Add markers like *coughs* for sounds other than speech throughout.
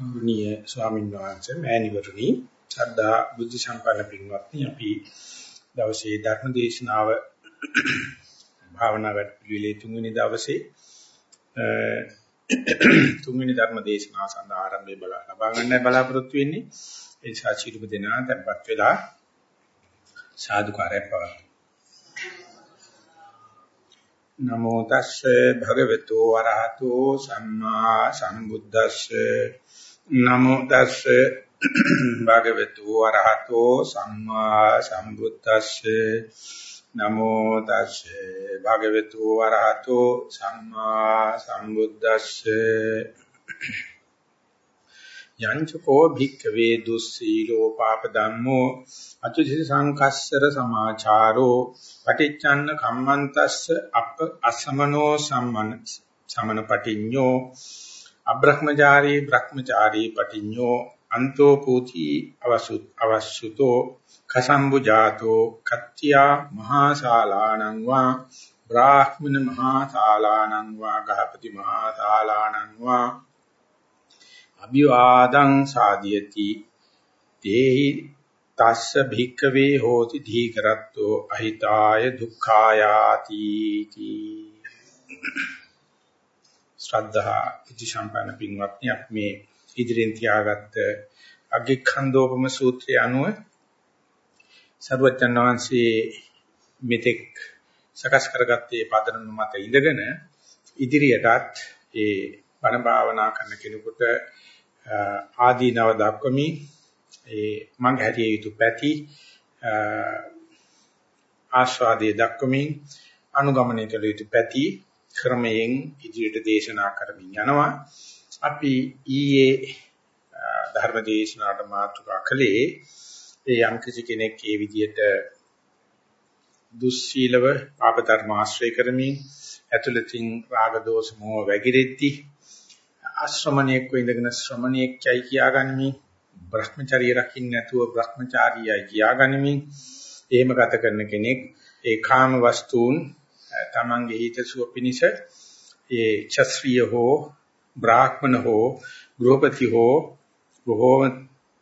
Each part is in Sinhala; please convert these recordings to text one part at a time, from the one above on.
ගෞරවනීය ස්වාමීන් වහන්සේ මෑණිවරණි ශ්‍රද්ධා බුද්ධ සම්පන්න පින්වත්නි අපි දවසේ ධර්ම දේශනාව *coughs* භාවනා වැඩපිළිවෙලේ තුන්වෙනි දවසේ *coughs* තුන්වෙනි ධර්ම දේශනාව සඳහා ආරම්භය බලා ලබා ගන්නයි බලාපොරොත්තු වෙන්නේ. ඒ නිසා චිරුප දෙනා tempත් වෙලා සාදුකාරය පවතුන නමෝ තස්සේ භගවතු වරහතෝ සම්මා සම්බුද්දස්සේ නමෝ තස්සේ *clears throat* භගවතු වරහතෝ සම්මා සම්බුද්දස්සේ. නමෝ තස්සේ භගවතු වරහතෝ සම්මා සම්බුද්දස්සේ. යංචකෝ භික්ඛවේ දුස්සීලෝ පාප ධම්මෝ අචුචි සංකස්සර සමාචාරෝ පටිච්චන්න කම්මන්තස්ස අප අසමනෝ සම්මන සමන පටිඤ්ඤෝ අබ්‍රහ්මචාරී බ්‍රහ්මචාරී පටිඤ්ඤෝ අන්තෝ පූති අවසුත් අවශ්‍යතෝ කසම්බුජාතෝ කත්ත්‍යා මහා ශාලානං වා බ්‍රාහ්මණ මහා ශාලානං වා ගහපති මහා ශාලානං වා අභිවාදං සාදියති තේහි තස්ස භික්කවේ හෝති ධීකරත්තෝ අහිතාය දුක්ඛායාති තී ශ්‍රද්ධා ඉති සම්පන්න පින්වත්නි අපි මේ ඉදිරියෙන් තියාගත්ත අග්ගිඛන්දෝපම සූත්‍රය අනුව සර්වඥාන් වහන්සේ මෙතෙක් සකස් කරගත්තේ පදනම මත ඉඳගෙන ඉදිරියටත් ඒ බණ භාවනා කරන කෙනෙකුට ආදීනව දක්වමි. ඒ මඟ හැරිය යුතු පැති ආස්වාදයේ දක්වමින් අනුගමනය කළ යුතු පැති ක්‍රමයෙන් ඉදිරියට දේශනා කරමින් යනවා. අපි ඊයේ ධර්ම දේශනාවට මාතෘකා කළේ ඒ යම් කිසි කෙනෙක් ඒ විදිහට දුස්සීලව පාප ධර්ම ආශ්‍රය කරමින් ඇතුළතින් රාග දෝෂ මොහ වැగిරෙද්දී ආශ්‍රමණයෙක් වෙඳගෙන ශ්‍රමණයෙක්යි කියාගනිමින් භ්‍රමචාරිය රකින්න නැතුව භ්‍රමචාරියයි කියාගනිමින් එහෙම ගත කරන කෙනෙක් ඒ කාම වස්තුන් තමන්ගේ හිත සුව පිනිස ඒ ක්ෂත්‍රීය හෝ බ්‍රාහ්මණ හෝ ගෘහපති හෝ බොහෝ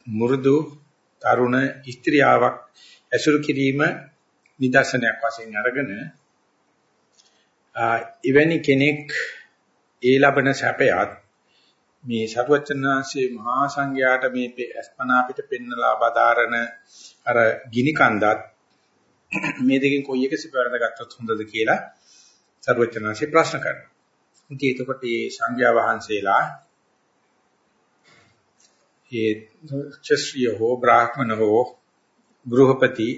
මුරුදු තරුණ ස්ත්‍රියාවක් ඇසුරු කිරීම නිදර්ශනයක් වශයෙන් අරගෙන එවැනි කෙනෙක් ඒ ලබන සැපයත් මේ සරුවචනාංශයේ මහා සංඝයාට මේ අස්පනා පිට පෙන්නලා බදාරන අර ගිනි කන්දත් මේ දෙකෙන් කොයි එක සිපරද ගත්තොත් හොඳද කියලා සරුවචනාංශේ ප්‍රශ්න කරනවා. ඉතින් එතකොට මේ සංඝයා වහන්සේලා ඒ ක්ෂත්‍රීය හෝ බ්‍රාහ්මණ හෝ ගෘහපති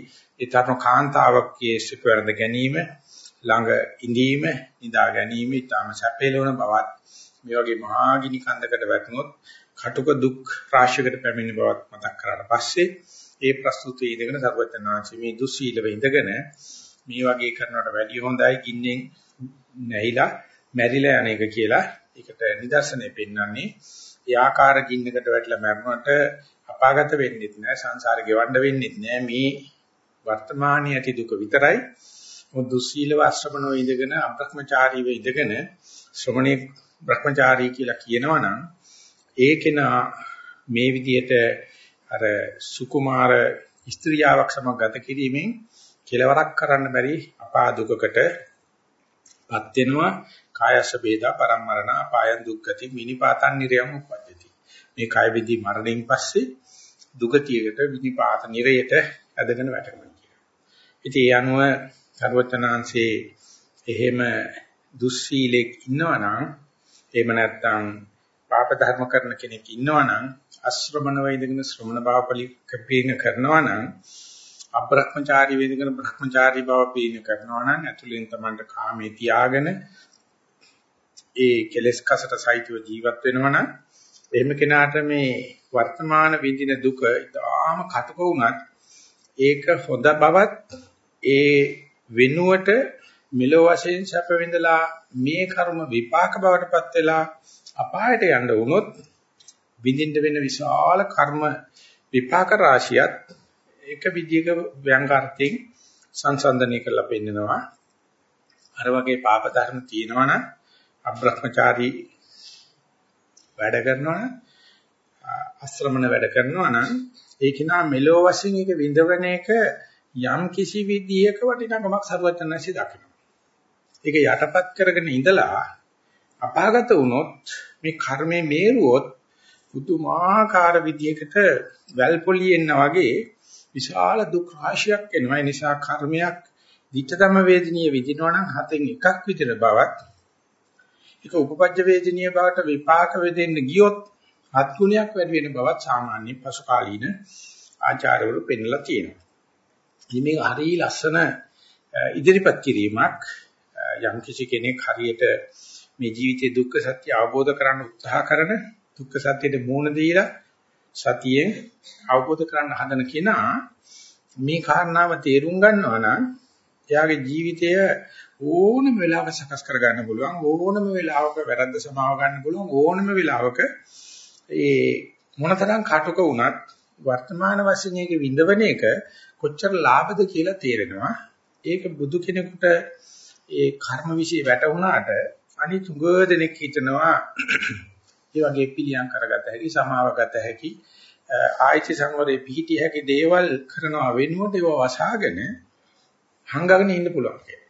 ඊතරණ කාන්තාවකගේ සිපරද ගැනීම ළඟ ඉඳීම නිදා ගැනීම ඊටම සැපේලවන බවත් මේ වගේ මහා ගිනි කන්දකට වැටුනොත් කටුක දුක් රාශියකට පැමිණෙන බවත් මතක් කරාට පස්සේ ඒ ප්‍රස්තුතයේ ඉඳගෙන සර්වඥාන්සේ මේ දුස්සීලව ඉඳගෙන මේ වගේ කරනවට වැඩිය හොඳයි ගින්නෙන් නැහිලා මැරිලා යන එක කියලා ඒකට නිදර්ශනය පෙන්වන්නේ. ඒ ආකාර ගින්නකට වැටලා මැරුණට අපාගත වෙන්නේ නැහැ සංසාරේ ගෙවන්න වෙන්නේ නැහැ මේ වර්තමානයේ ඇති දුක විතරයි. මොකද දුස්සීලව අශ්‍රමණෝ ඉඳගෙන අබ්‍රහ්මචාරීව ඉඳගෙන ශ්‍රමණේ භ්‍රමචාරී කියලා කියනවනම් ඒකේනා මේ විදිහට අර සුකුමාර ස්ත්‍රියාවක් සමග ගත කිරීමෙන් කෙලවරක් කරන්න බැරි අපා දුකකටපත් වෙනවා. කායස වේදා පරම්මරණ අපායන් දුක්ගති මිනිපාතන් නිරයම් උපද්දති. මේ කාය විදි මරණයෙන් පස්සේ දුගතියකට විනිපාත නිරයට ඇදගෙන වැටෙනවා කියනවා ඉතින් ඒ අනුව සර්වචනාංශේ එහෙම දුස්සීලෙක් ඉන්නවනම් එහෙම නැත්නම් පාප ධර්ම කරන කෙනෙක් ඉන්නවනම් අශ්‍රමණ වේදගෙන ශ්‍රමණ භාව පරිපීන කරනවනම් අබ්‍රහ්මචාරී වේදගෙන බ්‍රහ්මචාරී භාව පීන කරනවනම් ඇතුළෙන් තමන්ට කාමේ තියාගෙන ඒ කෙලෙස් කසට සහිතව ජීවත් වෙනවනම් එහෙම කෙනාට මේ වර්තමාන විඳින දුක ඉතාම කටක වුණත් ඒක හොඳ බවත් ඒ වෙනුවට මෙලොව වශයෙන් සැප විඳලා මේ කර්ම විපාක බවටපත් වෙලා අපායට යන්න වුණොත් විඳින්න වෙන විශාල කර්ම විපාක රාශියත් එක විදියක ව්‍යංගාර්ථයෙන් සංසන්දනය කරලා පෙන්නනවා අර වගේ පාප ධර්ම තියෙනවනම් අබ්‍රහ්මචාරී වැඩ කරනවනම් අශ්‍රමණ වැඩ කරනවා නම් ඒක නා මෙලෝ වශයෙන් ඒක විඳවන එක යම් කිසි විදියක වටිනාකමක් සරුවචනන්සේ දකිනවා. ඒක යටපත් කරගෙන ඉඳලා අපාගත වුණොත් මේ කර්මයේ මේරුවොත් පුදුමාකාර විදියකට වැල්පොලියෙන්න වගේ විශාල දුක් රාශියක් එනවා. ඒ නිසා කර්මයක් විචතම වේදිනිය විදිනවා නම් හතෙන් එකක් විතර බවත් ඒක උපපජ්ජ වේදිනිය බවට විපාක වෙදෙන්න ගියොත් හත් ගුණයක් වැඩි වෙන බවත් සාමාන්‍ය පසු කාලීන ආචාර්යවරු පෙන්ලා තියෙනවා. ඉතින් මේක හරිය ලස්සන ඉදිරිපත් කිරීමක් යම් කිසි කෙනෙක් හරියට මේ ජීවිතයේ දුක්ඛ සත්‍ය අවබෝධ කරගන්න උත්සාහ කරන දුක්ඛ සත්‍යෙට මූණ දීලා සතියෙන් අවබෝධ කරගන්න හදන කෙනා මේ කාරණාව තේරුම් ගන්නවා නම් එයාගේ ජීවිතය ඕනම වෙලාවක සකස් කර ගන්න පුළුවන් ඕනම වෙලාවක වැරද්ද සමාව ගන්න පුළුවන් ඕනම වෙලාවක ඒ මොනතරම් කටුක වුණත් වර්තමාන වශයෙන් ඒක විඳවන එක කොච්චර ලාභද කියලා තේරෙනවා. ඒක බුදු කෙනෙකුට ඒ කර්ම વિશે වැටුණාට අනිත් උග දෙනෙක් හිතනවා ඒ වගේ පිළියම් කරගත හැකි සමාවගත හැකි ආයිති සංවරේ පිහිටිය හැකි දේවල් කරනවා වෙනුවට ඒව වසාගෙන හංගගෙන ඉන්න පුළුවන් කියලා.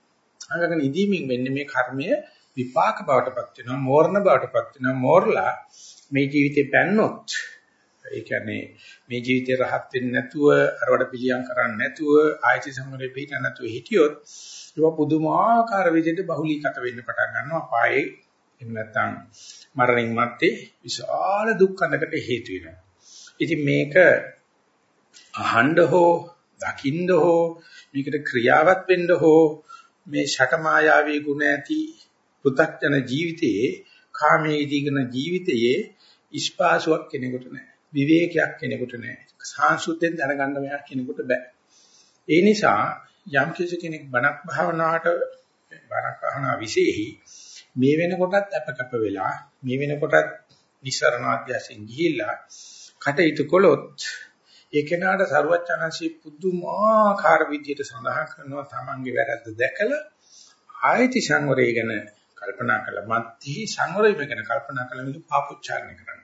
හංගගෙන ඉදීමෙන් වෙන්නේ මේ කර්මය විපාක බවටපත් වෙනවා මෝරණ බවටපත් වෙනවා මෝරලා මේ ජීවිතේ පැන්නොත් ඒ කියන්නේ මේ ජීවිතේ රහත් වෙන්නේ නැතුව අරවඩ පිළියම් කරන්නේ නැතුව ආයිති සංවරේ පිහිට නැතුව හිටියොත් ඒක පුදුමාකාර විදිහට බහුලීගත වෙන්න පටන් ගන්නවා පායේ එහෙම නැත්නම් මරණින් මත්තේ විශාල දුක්ඛඳකට හේතු වෙනවා. ඉතින් මේක අහන්න හෝ දකින්න හෝ මේකට ක්‍රියාවත් වෙන්න හෝ මේ ෂටමායාවී ගුණ ඇති පෘථග්ජන ජීවිතයේ කාමයේ දීගෙන ජීවිතයේ ඉස්පාසුවක් කෙනෙකුට නැහැ. විවේකයක් කෙනෙකුට නැහැ. සාංශුද්ධෙන් දැනගන්න මෙයා කෙනෙකුට බෑ. ඒ නිසා යම් කෙනෙක් බණක් භාවනාවට බණක් භාවනා විශේෂයි මේ වෙනකොටත් අපකප වෙලා මේ වෙනකොටත් නිස්සරණ අධ්‍යාසයෙන් ගිහිල්ලා කටයුතු කළොත් ඒ කෙනාට ਸਰුවචනන්සි පුදුමාකාර විදියට සඳහන් කරනවා තමන්ගේ වැරද්ද දැකලා ආයති සංවරය ගැන කල්පනා කළා මත්හි සංවරය ගැන කල්පනා කළා මේක පාපොච්චාරණය කරන්න.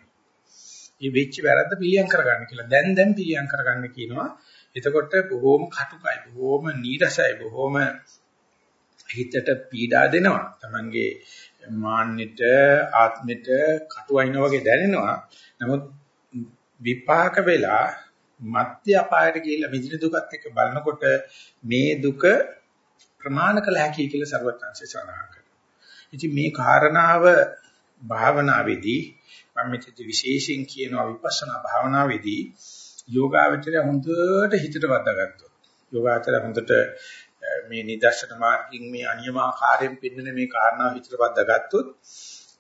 මේ වෙච්ච වැරද්ද පිළියම් කරගන්න කියලා දැන් දැන් පිළියම් කරගන්න කියනවා. එතකොට බොහොම කටුකයි බොහොම නීරසයි බොහොම හිතට පීඩා දෙනවා. Tamange මාන්නෙට ආත්මෙට කටුවයින් වගේ දැනෙනවා. නමුත් විපාක වෙලා මත්‍ය අපායට ගිහිල්ලා මිදින දුකත් එක්ක බලනකොට මේ දුක ප්‍රමාණ කළ හැකි කියලා ਸਰවඥාන්සේ සඳහන් කරනවා. ඉතින් මේ කාරණාව භාවනාවේදී මම මෙතෙදි විශේෂයෙන් කියනවා විපස්සනා භාවනාවේදී යෝගාවචරය හොඳට හිතට වදාගත්තොත් යෝගාචරය හොඳට මේ නිදර්ශන මාර්ගින් මේ අනියමාකාරයෙන් පෙන්වන මේ කාරණාව හිතට ගත්තොත්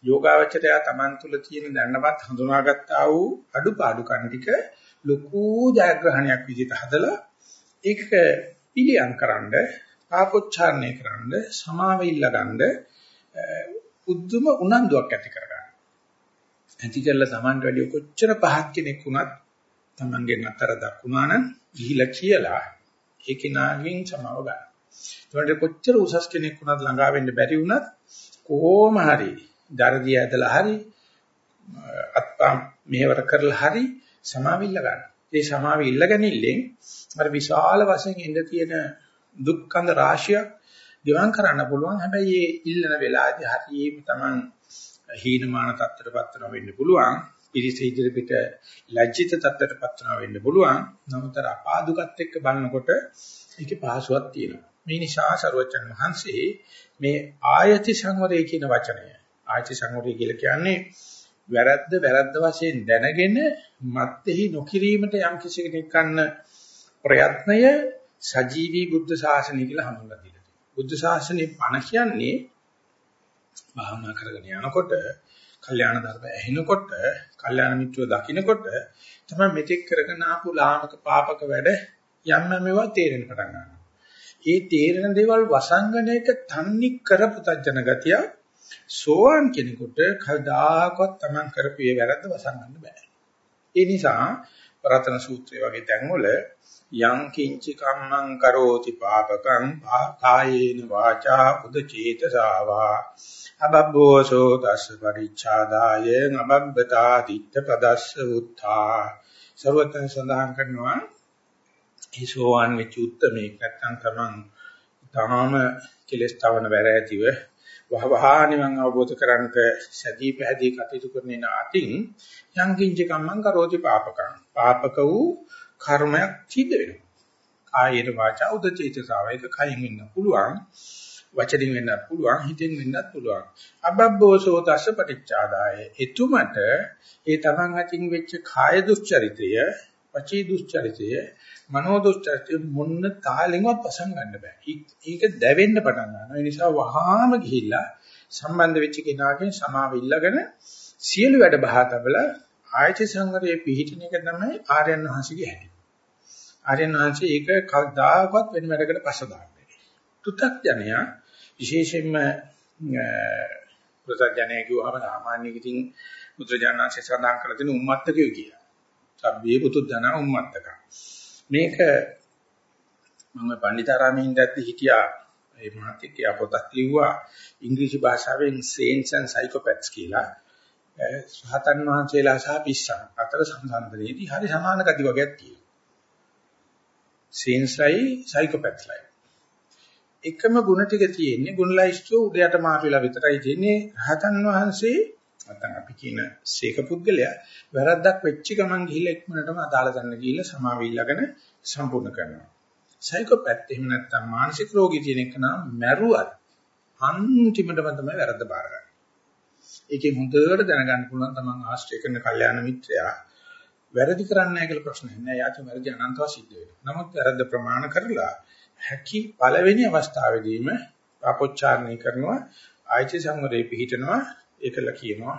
යෝගාවචරය Taman තුල තියෙන දැනනවත් හඳුනාගත්තා වූ අඩුපාඩුකම් ටික ලොකු ජයග්‍රහණයක් විදිහට හදලා ඒක පිළියම් කරන්න පාපොච්චාරණය කරන්න සමාව ඉල්ලගන්න උද්දුම උනන්දුවක් ඇති කරගන්න. ඇති කරලා Taman වැඩි කොච්චර පහක් කෙනෙක් වුණත් Tamanගේ නතර දක්ුණා නම් ගිහිලා කියලා ඒ කෙනාගෙන් සමාව ගන්න. ඒකට කොච්චර උසස් කෙනෙක් වුණත් ළඟා වෙන්න බැරි වුණත් කොහොම හරි දරදිය ඇදලා හරි අත්පා මෙහෙවර කරලා හරි සමාවිල්ල ගන්න. ඒ සමාවිල්ල ගැනීමෙන් අර විශාල වශයෙන් ඉඳ තියෙන දුක්ඛන්ද රාශියක් දිවං කරන්න පුළුවන්. හැබැයි මේ ඉල්ලන වෙලාවේදී හරියම Taman හීනමාන තත්ත්වයටපත් වෙනවා වෙන්න පුළුවන්. පිරිස ඉදිරිපිට ලැජ්ජිත තත්ත්වයටපත් වෙනවා වෙන්න පුළුවන්. නමුත් අර අපාදුකත් එක්ක බලනකොට ඒකේ පහසුවක් තියෙනවා. මේ නිසා සරුවචන් වහන්සේ මේ ආයති සංවරය කියන වචනය ආයති සංවරය කියලා කියන්නේ වැරද්ද වැරද්ද වශයෙන් දැනගෙන මත්ෙහි නොකිරීමට යම් කිසි කෙනෙක් ගන්න ප්‍රයත්නය සජීවී බුද්ධ ශාසනය කියලා හඳුන්වලා දීලා තියෙනවා. බුද්ධ ශාසනයේ පණ කියන්නේ භාවනා කරගෙන යනකොට, කල්යාණ ධර්ම ඇහෙනකොට, කල්යාණ මිත්‍රව දකින්නකොට තමයි මෙතෙක් කරගෙන ආපු ලාමක පාපක වැඩ යම් යම් ඒවා තේරෙන්න පටන් ගන්නවා. ඒ තේරෙන දේවල් වසංගනයක තන්නේ කරපු තජන ගතිය සෝවාන් කෙනෙකුට කවදාකවත් Taman කරපු ඒ වැරද්ද වසංගන්න බෑ. ඒ නිසා රතන සූත්‍රය වගේ තැන්වල යං කිංචි කම්මං කරෝති පාපකං කායේන වාචා උදචේතසාවා අබබ්බෝසෝ තස්ස පරිච්ඡාදාය නබබ්බතා දිත්ත පදස්ස උත්තා ਸਰවතන් සඳහන් කරනවා ඒ සෝවාන් වෙච්ච උත්මේ නැත්තම් තමන් තාම කෙලස් තවන වැර ඇතිව වහවහා නිවන් අවබෝධ කරගන්නට සැදී පැහැදී කටයුතු කරන නාතින් යං කිංච කම්මං කරෝති පාපකං. පාපක වූ කර්මයක් සිද්ධ වෙනවා. කායේන වාචා උදචේතසාව. ඒක කයින් වෙන්න පුළුවන් වචනින් වෙන්නත් පුළුවන් හිතෙන් වෙන්නත් පුළුවන්. අබබ්බෝසෝ තස්ස පටිච්චාදාය. එතුමට ඒ තමන් අතින් වෙච්ච කාය දුස්චරිතය වචී දුස්චරිතය මනෝ දුස්චරිතය මොන්න තාලෙන්වත් පසන් ගන්න බෑ ඒක දැවෙන්න පටන් ගන්නවා ඒ නිසා වහාම ගිහිල්ලා සම්බන්ධ වෙච්ච කෙනාගෙන් සමාව ඉල්ලගෙන සියලු වැඩ බහා තබලා ආයත සංගරයේ පිහිටින එක තමයි ආර්යයන් වහන්සේගේ හැටි ආර්යයන් වහන්සේ ඒක කවදාකවත් වෙන වැඩකට පස්ස දාන්නේ තුතක් විශේෂයෙන්ම පුරතඥය කියවහම සාමාන්‍ය ඉතින් බුදුජානනාංශය සඳහන් කරලා තියෙන උම්මත්තකයෝ කියලා. සබ්බේ පුතුජන උම්මත්තක. මේක මම පණ්ඩිතාරාමේ ඉඳද්දි හිටියා ඒ මහත්කේ පොතක් ලිව්වා ඉංග්‍රීසි භාෂාවෙන් saints and psychopaths කියලා. සහතන් වහන්සේලා සහ පිස්සන් අතර සම්බන්ධයේදී හරි සමාන ගති වර්ගයක් තියෙනවා. saintsයි psychopathsයි. එකම ಗುಣ ටික තියෙන්නේ ගුණලයිස්ටෝ උඩයට මාරු වෙලා විතරයි තියෙන්නේ රහතන් වහන්සේ නැත්නම් අපි කියන සීක පුද්ගලයා වැරද්දක් වෙච්ච ගමන් ගිහිල්ලා ඉක්මනටම අදාළ ගන්න ගිහිල්ලා සමාව ඉල්ලගෙන සම්පූර්ණ කරනවා සයිකෝපැත් එහෙම නැත්නම් මානසික රෝගී තියෙන එක නම් මැරුවත් අන්තිමටම තමයි වැරද්ද බාර ගන්න. ඒකේ හොඳට දැනගන්න පුළුවන් තමන් ආශ්‍රය කරන කල්යාණ මිත්‍රයා වැරදි කරන්නේ නැහැ කියලා ප්‍රශ්නයක් නෑ. යාට වැරදි අනන්තව සිද්ධ වෙනවා. නමුත් වැරද්ද ප්‍රමාණ කරලා හැකි පළවෙනි අවස්ථාවේදීම පාපොච්චාරණය කරනවා ආයති සංවරේ පිහිටනවා ඒකල කියනවා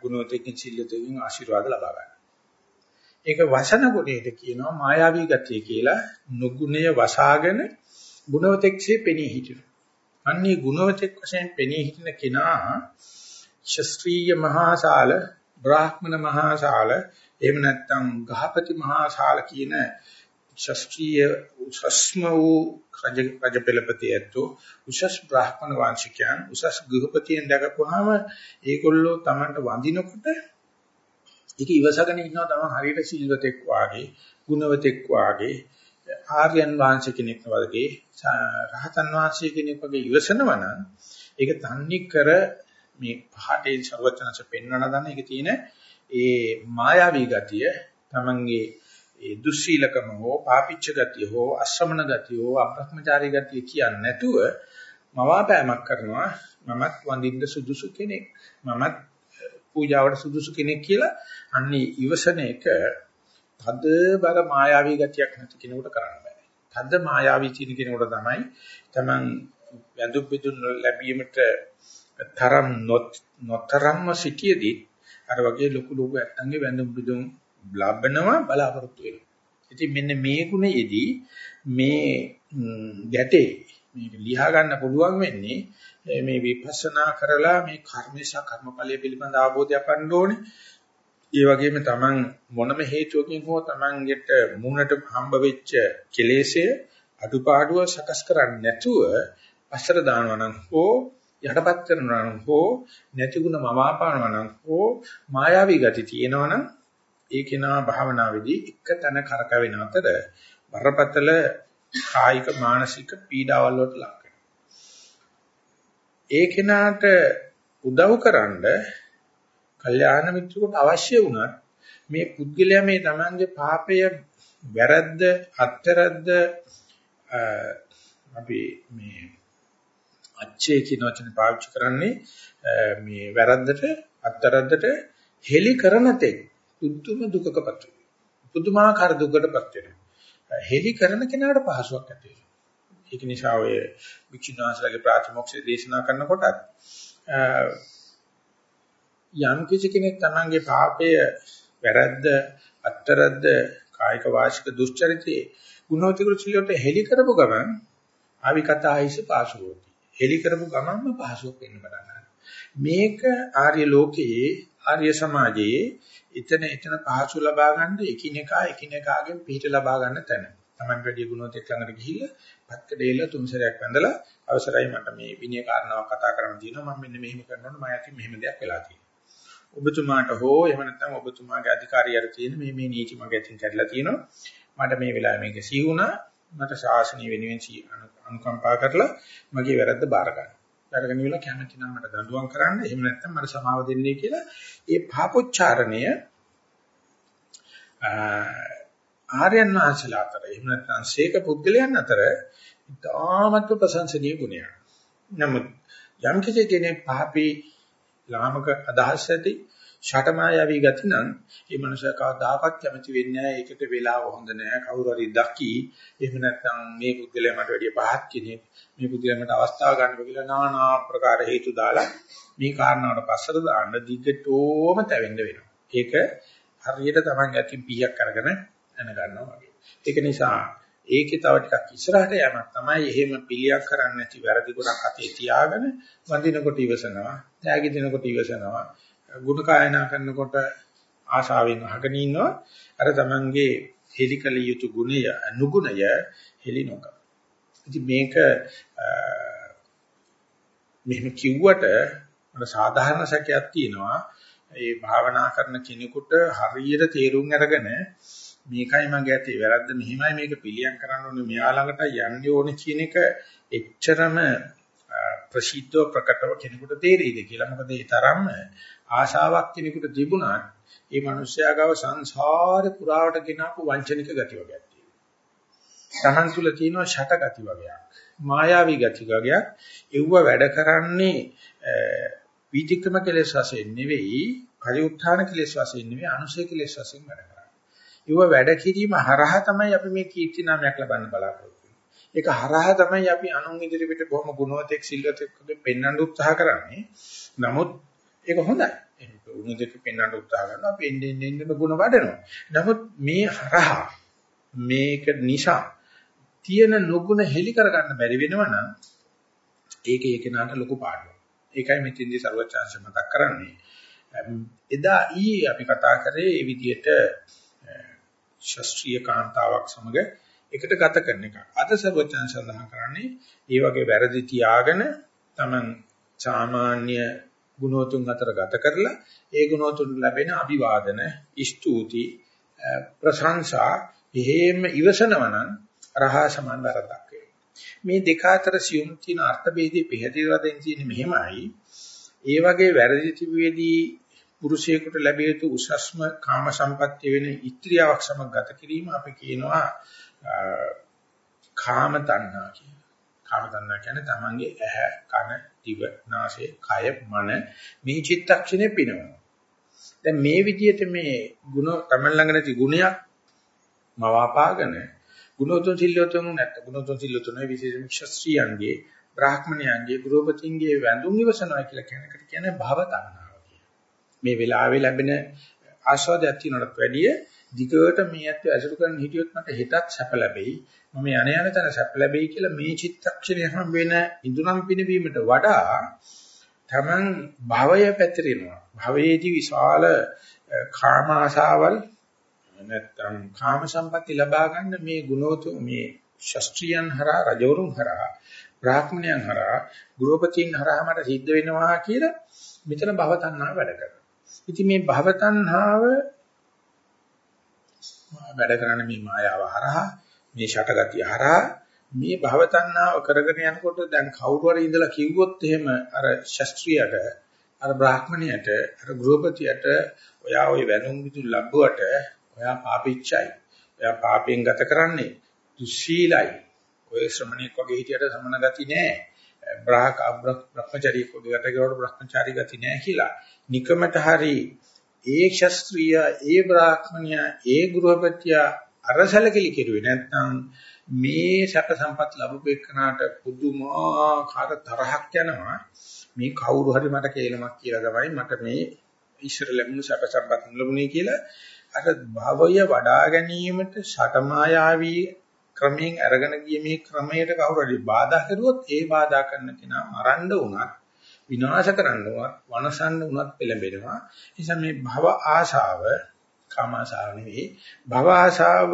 ගුණෝතෙකින් සිල්ලතෙකින් ආශිර්වාද ලබා ගන්න. ඒක වසන ගුණයට කියනවා මායාවී ගතිය කියලා නුගුණය වසාගෙන ගුණවතෙක්සේ පෙනී හිටිනවා. අන්නේ ගුණවතෙක් වශයෙන් පෙනී හිටින කෙනා ශස්ත්‍රීය මහාසාල බ්‍රාහ්මණ මහාසාල එහෙම නැත්නම් ගහපති මහාසාල කියන ශාස්ත්‍රීය උසස්ම වූ රජ රජ පෙළපති ඇත්තෝ උසස් බ්‍රාහ්මණ වංශිකයන් උසස් ගෘහපතියෙන් දැකපුවාම ඒගොල්ලෝ Tamanට වඳිනකොට ඒක ඉවසගෙන ඉන්නවා තමන් හරියට සිල්වතෙක් වාගේ ගුණවතෙක් වාගේ ආර්යයන් වංශ කෙනෙක් වගේ රහතන් වංශය කෙනෙක් වගේ ඉවසනවා නම් ඒක තන්නේ කර මේ පහටේ ਸਰවචනස පෙන්වන දන්න ඒක තියෙන ඒ මායාවී ගතිය තමන්ගේ ඒ දුස්සීලකම හෝ පාපිච්ච ගතිය හෝ අශ්‍රමණ ගතිය හෝ අප්‍රඥාචාරී ගතිය කියන්නේ නැතුව මවාපෑමක් කරනවා මමත් වඳින්න සුදුසු කෙනෙක් මමත් පූජාවට සුදුසු කෙනෙක් කියලා අන්නේ ඉවසන එක තද බර මායාවී ගතියක් නැති කෙනෙකුට කරන්න බෑ. තද මායාවී තියෙන කෙනෙකුට තමයි තමන් වැඳුම් පිදුම් ලැබීමට තරම් නොතරම්ම සිටියේදී අර වගේ ලොකු ලොකු ඇත්තන්ගේ වැඳුම් පිදුම් ලබනවා බලාපොරොත්තු වෙනවා. ඉතින් මෙන්න මේ ගුණයේදී මේ ගැටේ මේක ලියා ගන්න පුළුවන් වෙන්නේ මේ විපස්සනා කරලා මේ කර්මේශා කර්මඵලයේ පිළිබඳ අවබෝධයක් ගන්න ඕනේ. ඒ වගේම Taman මොනම හේතුවකින් හෝ Tamanගෙට මූණට හම්බ වෙච්ච කෙලෙසය අඩුපාඩුව සකස් කරන්නේ නැතුව අසර දානවා නම් හෝ යටපත් කරනවා නම් හෝ නැති ಗುಣ මවාපානවා නම් හෝ මායාවී ගති තියෙනවා නම් ඒ කෙනා භාවනාවේදී එක තැන කරකවෙන අතර බරපතල කායික මානසික පීඩාවල් වලට ලක් වෙනවා. ඒ කෙනාට උදව්කරනද කල්යාණ මිත්‍රෙකුට අවශ්‍ය වුණත් මේ පුද්ගලයා මේ Tamange පාපය වැරද්ද අත්තරද්ද අපි මේ අච්චේ කියන වචනේ පාවිච්චි කරන්නේ මේ වැරද්දට අත්තරද්දට හෙලි කරන තෙක් පුදුම දුකකපත් වෙනවා. පුදුමාකාර දුකකටපත් වෙනවා. හෙලි කරන කෙනාට පහසුවක් ඇති වෙනවා. ඒක නිසා ඔය විචිනාසලගේ ප්‍රාතිමොක්ෂය දේශනා කරනකොට යම් කිසි කෙනෙක් තමන්ගේ පාපය වැරද්ද අත්තරද්ද කායික වාචික දුස්චරිතේ ගුණෝතිකෘ සිලියට හෙලි කරපු ගමන් ආවි කතායිස පාසුවෝති. හෙලි කරපු ගමන්ම පහසුවක් වෙන්න පටන් මේක ආර්ය ලෝකයේ ආර්ය සමාජයේ එතන එතන පහසු ලබා ගන්න එකිනෙකා එකිනෙකාගෙන් පිහිට ලබා ගන්න තැන. Taman වැඩි ගුණොත් එක්ක ළඟට ගිහිල්ලා පත්කඩේල තුන්සරයක් වැඳලා අවසරයි මට මේ විනය කාරණාවක් කතා කරන්න තියෙනවා මම මෙන්න මෙහෙම කරනකොට මම ඇති මෙහෙම දෙයක් වෙලා තියෙනවා. ඔබතුමාට හෝ එහෙම නැත්නම් ඔබතුමාගේ අධිකාරියට තියෙන මේ මේ නීති මගේ අතින් කැඩලා තියෙනවා. මට මේ වෙලාවේ මේක සිහුණා මට ශාසනීය වෙනුවෙන් අනුකම්පා කරලා මගේ වැරද්ද බාර ගන්න. අරගෙන ඉවල කැමති නම් මට දඬුවම් කරන්න. එහෙම නැත්නම් මට සමාව දෙන්නේ කියලා ඒ පාපොච්චාරණය ආර්යයන් වහන්සේලා අතර එහෙම නැත්නම් ශේක පුද්ගලයන් අතර ඉතාමත් ප්‍රශංසනීය ගුණයක්. නමුත් යම් කෙනෙක් පාපී ලාමක අදහස් ඇති ෂටමායාවී ගති නම් මේ මනුස්සයා කවදාකවත් කැමති වෙන්නේ නැහැ. ඒකට වෙලාව හොඳ නැහැ. කවුරු හරි දකි. එහෙම නැත්නම් මේ පුද්ගලයා මට වැඩිය පහත් කෙනෙක්. මේ පුද්ගලයා මට අවස්ථාව ගන්න කියලා naනා ආකාර හේතු දාලා මේ කාරණාවට පස්සට දාන්න දිගටම තැවෙන්න වෙනවා. ඒක හරියට Taman ඇති පීයක් අරගෙන දැන ගන්නවා වගේ. ඒක නිසා ඒකේ තව ටිකක් ඉස්සරහට යamak තමයි එහෙම පිළියක් කරන්නේ නැති වැරදි ගොඩක් අතේ තියාගෙන වඳිනකොට ඉවසනවා. ත්‍යාගි දෙනකොට ඉවසනවා. ගුණ කායනා කරනකොට ආශාවෙන් අහගෙන ඉන්නවා අර තමන්ගේ හෙලිකල යුතු ගුණය නුගුණය හෙලි නොකර. ඉතින් මේක මෙහෙම කිව්වට මට සාධාරණ සැකයක් තියෙනවා. ඒ භාවනා කරන කෙනෙකුට හරියට තේරුම් අරගෙන මේකයි මගේ ඇත්තේ වැරද්ද මෙහිමයි මේක පිළියම් කරන්න ඕනේ මෙයා ළඟට යන්න ඕනේ කියන එක එච්චරම ප්‍රසිද්ධව ප්‍රකටව කෙනෙකුට තේරෙයිද කියලා. මොකද ඒ තරම්ම ආශාවක් කෙනෙකුට තිබුණාට ඒ මිනිස්යා ගාව සංසාර පුරාවට ගෙනාපු වංචනික ගති වගේක් තියෙනවා. තමන් තුළ තියෙන ෂට ගති වගේක්. මායාවී ගති වගේක්. ඒව වැඩ කරන්නේ වීතික්‍රම කෙලෙස් වශයෙන් නෙවෙයි, පරිඋත්ථාන කෙලෙස් වශයෙන් නෙවෙයි, අනුසය කෙලෙස් වශයෙන් වැඩ කරන්නේ. ඒව වැඩ කිරීම හරහා තමයි අපි මේ කීර්ති නාමයක් ලබන්න බලාපොරොත්තු වෙන්නේ. ඒක හරහා තමයි අපි අනුන් ඉදිරියට බොහොම ගුණවතෙක් සිල්වතෙක් පෙන්වන්න උත්සාහ කරන්නේ. නමුත් ඒක හොඳයි. උණු දෙක පෙන්වන්න උත්සාහ කරනවා අපි එන්න එන්න එන්න ගුණ වඩනවා. නමුත් මේ හරහා මේක නිසා තියෙන නුගුණ හෙලි කරගන්න බැරි වෙනවනම් ඒක ඒක නාට ලොකු පාඩුවක්. ඒකයි මෙතින්දි ਸਰවචාන්ස මතක් කරන්නේ. එදා ඊයේ අපි කතා කරේ මේ විදිහට ශාස්ත්‍රීය කාන්තාවක් සමග එකට ගත කරන එක. අද සර්වචන් සඳහන් කරන්නේ මේ වගේ වැරදි තියාගෙන Taman සාමාන්‍ය ගුණෝතුන් අතර ගත කරලා ඒ ගුණෝතුන් ලැබෙන අභිවාදන, ස්තුති, ප්‍රශංසා එහෙම ඉවසනවනම් රහා සමාන වරදක් මේ දෙක අතර සියුම් තියෙන අර්ථ ભેදේ පිළිහැදිලා දෙන්න තියෙන්නේ මෙහෙමයි. ඒ වගේ වැරදි තිබෙදී පුරුෂයෙකුට ලැබිය යුතු උසස්ම කාම සම්පත්‍ය වෙන ඉත්‍ත්‍යාවක් සමග ගත කිරීම අපි කියනවා කාම තණ්හා කියලා. කාම තණ්හා කියන්නේ තමන්ගේ ඇහැ, කන, දිව, නාසය, කය, මන මේ චිත්තක්ෂණය පිනවනවා. දැන් මේ විදිහට මේ ಗುಣ තමන් ළඟ නැති ගුණයක් මවාපාගෙන ගුණෝතුන් සිල්ලෝතුන් නැත්නම් ගුණෝතුන් සිල්ලෝතුන් විශේෂම ක්ෂත්‍රියන්ගේ බ්‍රාහ්මණයන්ගේ ගෘහපතින්ගේ වැඳුම් ඉවසනවා කියලා කියන එකට කියන්නේ භව තණ්හාව කියලා. මේ වෙලාවේ ලැබෙන ආස්වාදයක් තියනකට වැඩිය දිගට මේ ඇත්ත ඇසුරු කරන හිටියොත් මට හෙටත් සැප ලැබෙයි. මම යන යන තැන සැප ලැබෙයි කියලා මේ චිත්තක්ෂණය හැම වෙන ඉදුනම් පිනවීමට වඩා තමන් භවය පැතිරෙනවා. භවයේදී විශාල කාම ආශාවල් නැත්නම් කාම සම්පatti ලබා ගන්න මේ ගුණෝතු මේ ශාස්ත්‍රීයන් හරහා රජවරුන් හරහා බ්‍රාහ්මණයන් හරහා ගෘහපතීන් හරහා මට සිද්ධ වෙනවා කියලා මෙතන භව තණ්හාව වැඩ කරනවා. ඉතින් මේ භව තණ්හාව වැඩ කරන මේ මායාව හරහා මේ ෂටගතිය හරහා. මේ භව තණ්හාව කරගෙන යනකොට දැන් කවුරු හරි ඉඳලා කිව්වොත් එහෙම අර ශාස්ත්‍රීයට අර බ්‍රාහ්මණයට අර ගෘහපතියට ඔයා ওই වැනුම් විදු ලැබුවට ඔයා පාපිච්චයි. ඔයා පාපයෙන් ගත කරන්නේ දුස්සීලයි. ඔය ශ්‍රමණෙක් වගේ හිටියට සමන ගති නෑ. බ්‍රාහක බ්‍රහ්මචාරී වගේ ගත කරවට බ්‍රහ්මචාරී ගති නෑ කියලා. නිකමට හරි ඒ ශාස්ත්‍රීය ඒ බ්‍රාහ්මණය ඒ ගෘහපතිය අරසලකලි කෙරුවේ නැත්නම් මේ සැප සම්පත් ලැබුපු එක්කනට පුදුමාකාර තරහක් යනවා. මේ කවුරු හරි මට කේලමක් කියලා තමයි මට මේ ඉස්සර ලැබුණු සැප සම්පත් ලැබුණේ කියලා අර භවය වඩා ගැනීමට ෂටමායාවී ක්‍රමයෙන් අරගෙන ගිය මේ ක්‍රමයට කවුරු හරි බාධා කරුවොත් ඒ බාධා කරන කෙනා මරන්න උනත් විනාශ කරන්නවත් වනසන්න උනත් පෙළඹෙනවා. ඒ නිසා මේ භව ආශාව කාම ආශාව නෙවෙයි භව ආශාව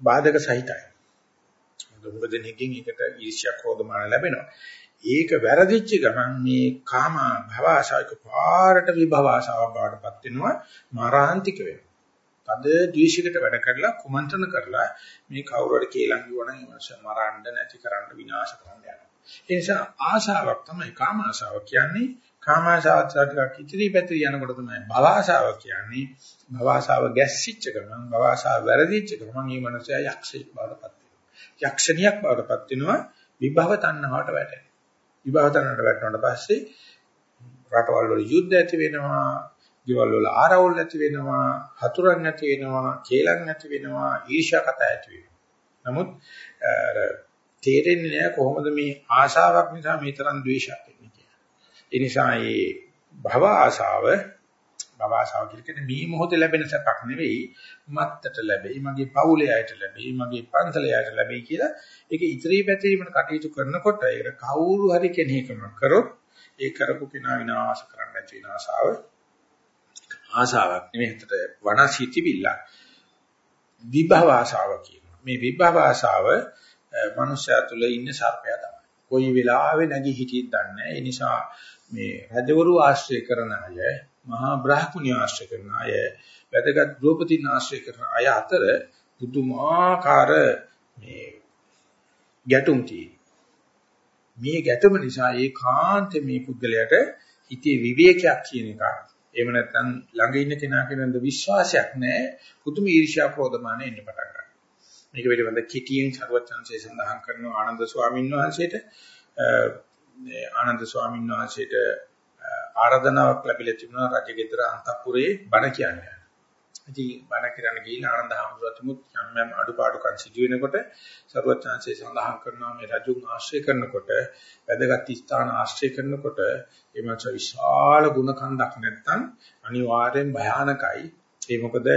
බාධක සහිතයි. මොකද දෙනෙකින් එකට ඊර්ෂ්‍යා ක්‍රෝධමාන ලැබෙනවා. ඒක වැරදිච්ච ගමන් මේ කාම භව ආශාවක පාරට විභව ආශාව බවටපත් වෙනවා මාරාන්තික වෙනවා. තද ද්වේෂයකට වැඩ කරලා කුමන්ත්‍රණ කරලා මේ කවුරු හරි කේලම් කිව්වනම් ඒ මනුස්සය මරන්න නැති කරන්න විනාශ කරන්න යනවා. ඒ නිසා ආශාවක් තමයි කාම ආශාව කියන්නේ. කාම ආශාවත් ටිකක් ඉතිරි පැතිරි යනකොට තමයි භව ආශාව කියන්නේ. භව ආශාව ගැස්සිච්ච ගමන් භව ආශාව වැරදිච්ච ගමන් මේ මනුස්සයා යක්ෂයෙක් බවටපත් වෙනවා. යක්ෂණියක් බවටපත් වෙනවා විභව තණ්හාවට වැටෙනවා. විභව තණ්හාවට වැටුණාට පස්සේ රටවල් වල යුද්ධ ඇති වෙනවා ගෙවල් වල ආරවුල් නැති වෙනවා, හතුරන් නැති වෙනවා, කේලම් නැති වෙනවා, ඊර්ෂ්‍යා කතා ඇති වෙනවා. නමුත් තේරෙන්නේ නැහැ කොහොමද මේ ආශාවක් නිසා මේ තරම් ද්වේෂයක් එන්නේ කියලා. ඒ නිසා මේ භව ආශාව භව ආශාව කියන්නේ මේ මොහොතේ ලැබෙන සැපක් නෙවෙයි මත්තට ලැබෙයි මගේ පවුලේ අයට ලැබෙයි මගේ පන්සලේ අයට ලැබෙයි කියලා ඒක ඉදිරි පැතිරීමට කටයුතු කරනකොට ඒක කවුරු හරි කෙනෙක් කරොත් ඒ කරපු කෙනා විනාශ කරන්න නැති වෙන ආශාව ආසාවක් නෙමෙයි හිතට වනසිතිවිල්ල විභව ආසාව කියනවා. මේ විභව ආසාව මනුෂ්‍යය තුළ ඉන්න සර්පයා තමයි. කොයි වෙලාවෙ නැගී හිටියද දන්නේ ඒ නිසා මේ රජවරු ආශ්‍රය කරන අය, මහා බ්‍රාහ්මණිය ආශ්‍රය කරන අය, වැදගත් ගෘහපතින් ආශ්‍රය කරන අය අතර පුදුමාකාර මේ ගැටුම් මේ ගැටුම නිසා ඒකාන්ත මේ පුද්ගලයාට හිතේ විවේකයක් කියන එක එහෙම නැත්නම් ළඟ ඉන්න කෙනා කෙනෙක්ද විශ්වාසයක් නැහැ. පුදුම ඊර්ෂ්‍යා ක්‍රෝධමාන එන්න පටන් ගන්නවා. මේක පිළිබඳ කිටියෙන් ਸਰවචන්සේ සඳහන් කරන ආනන්ද ස්වාමීන් වහන්සේට ආනන්ද ස්වාමීන් වහන්සේට ආරාධනාවක් ලැබිලා තිබුණා රජගෙදර අන්තපුරේ බණ කියන්නේ. ඉතින් බණ කරන්න ගිහින් ආනන්ද හැමෝටම යම් යම් අඩුපාඩුකම් සිදු වෙනකොට සරුවචාන්සේ සඳහන් කරනවා මේ රජුන් ආශ්‍රය කරනකොට වැදගත් ස්ථාන ආශ්‍රය කරනකොට එමච විශාල ගුණ කන්දක් නැත්නම් අනිවාර්යෙන් භයානකයි ඒ මොකද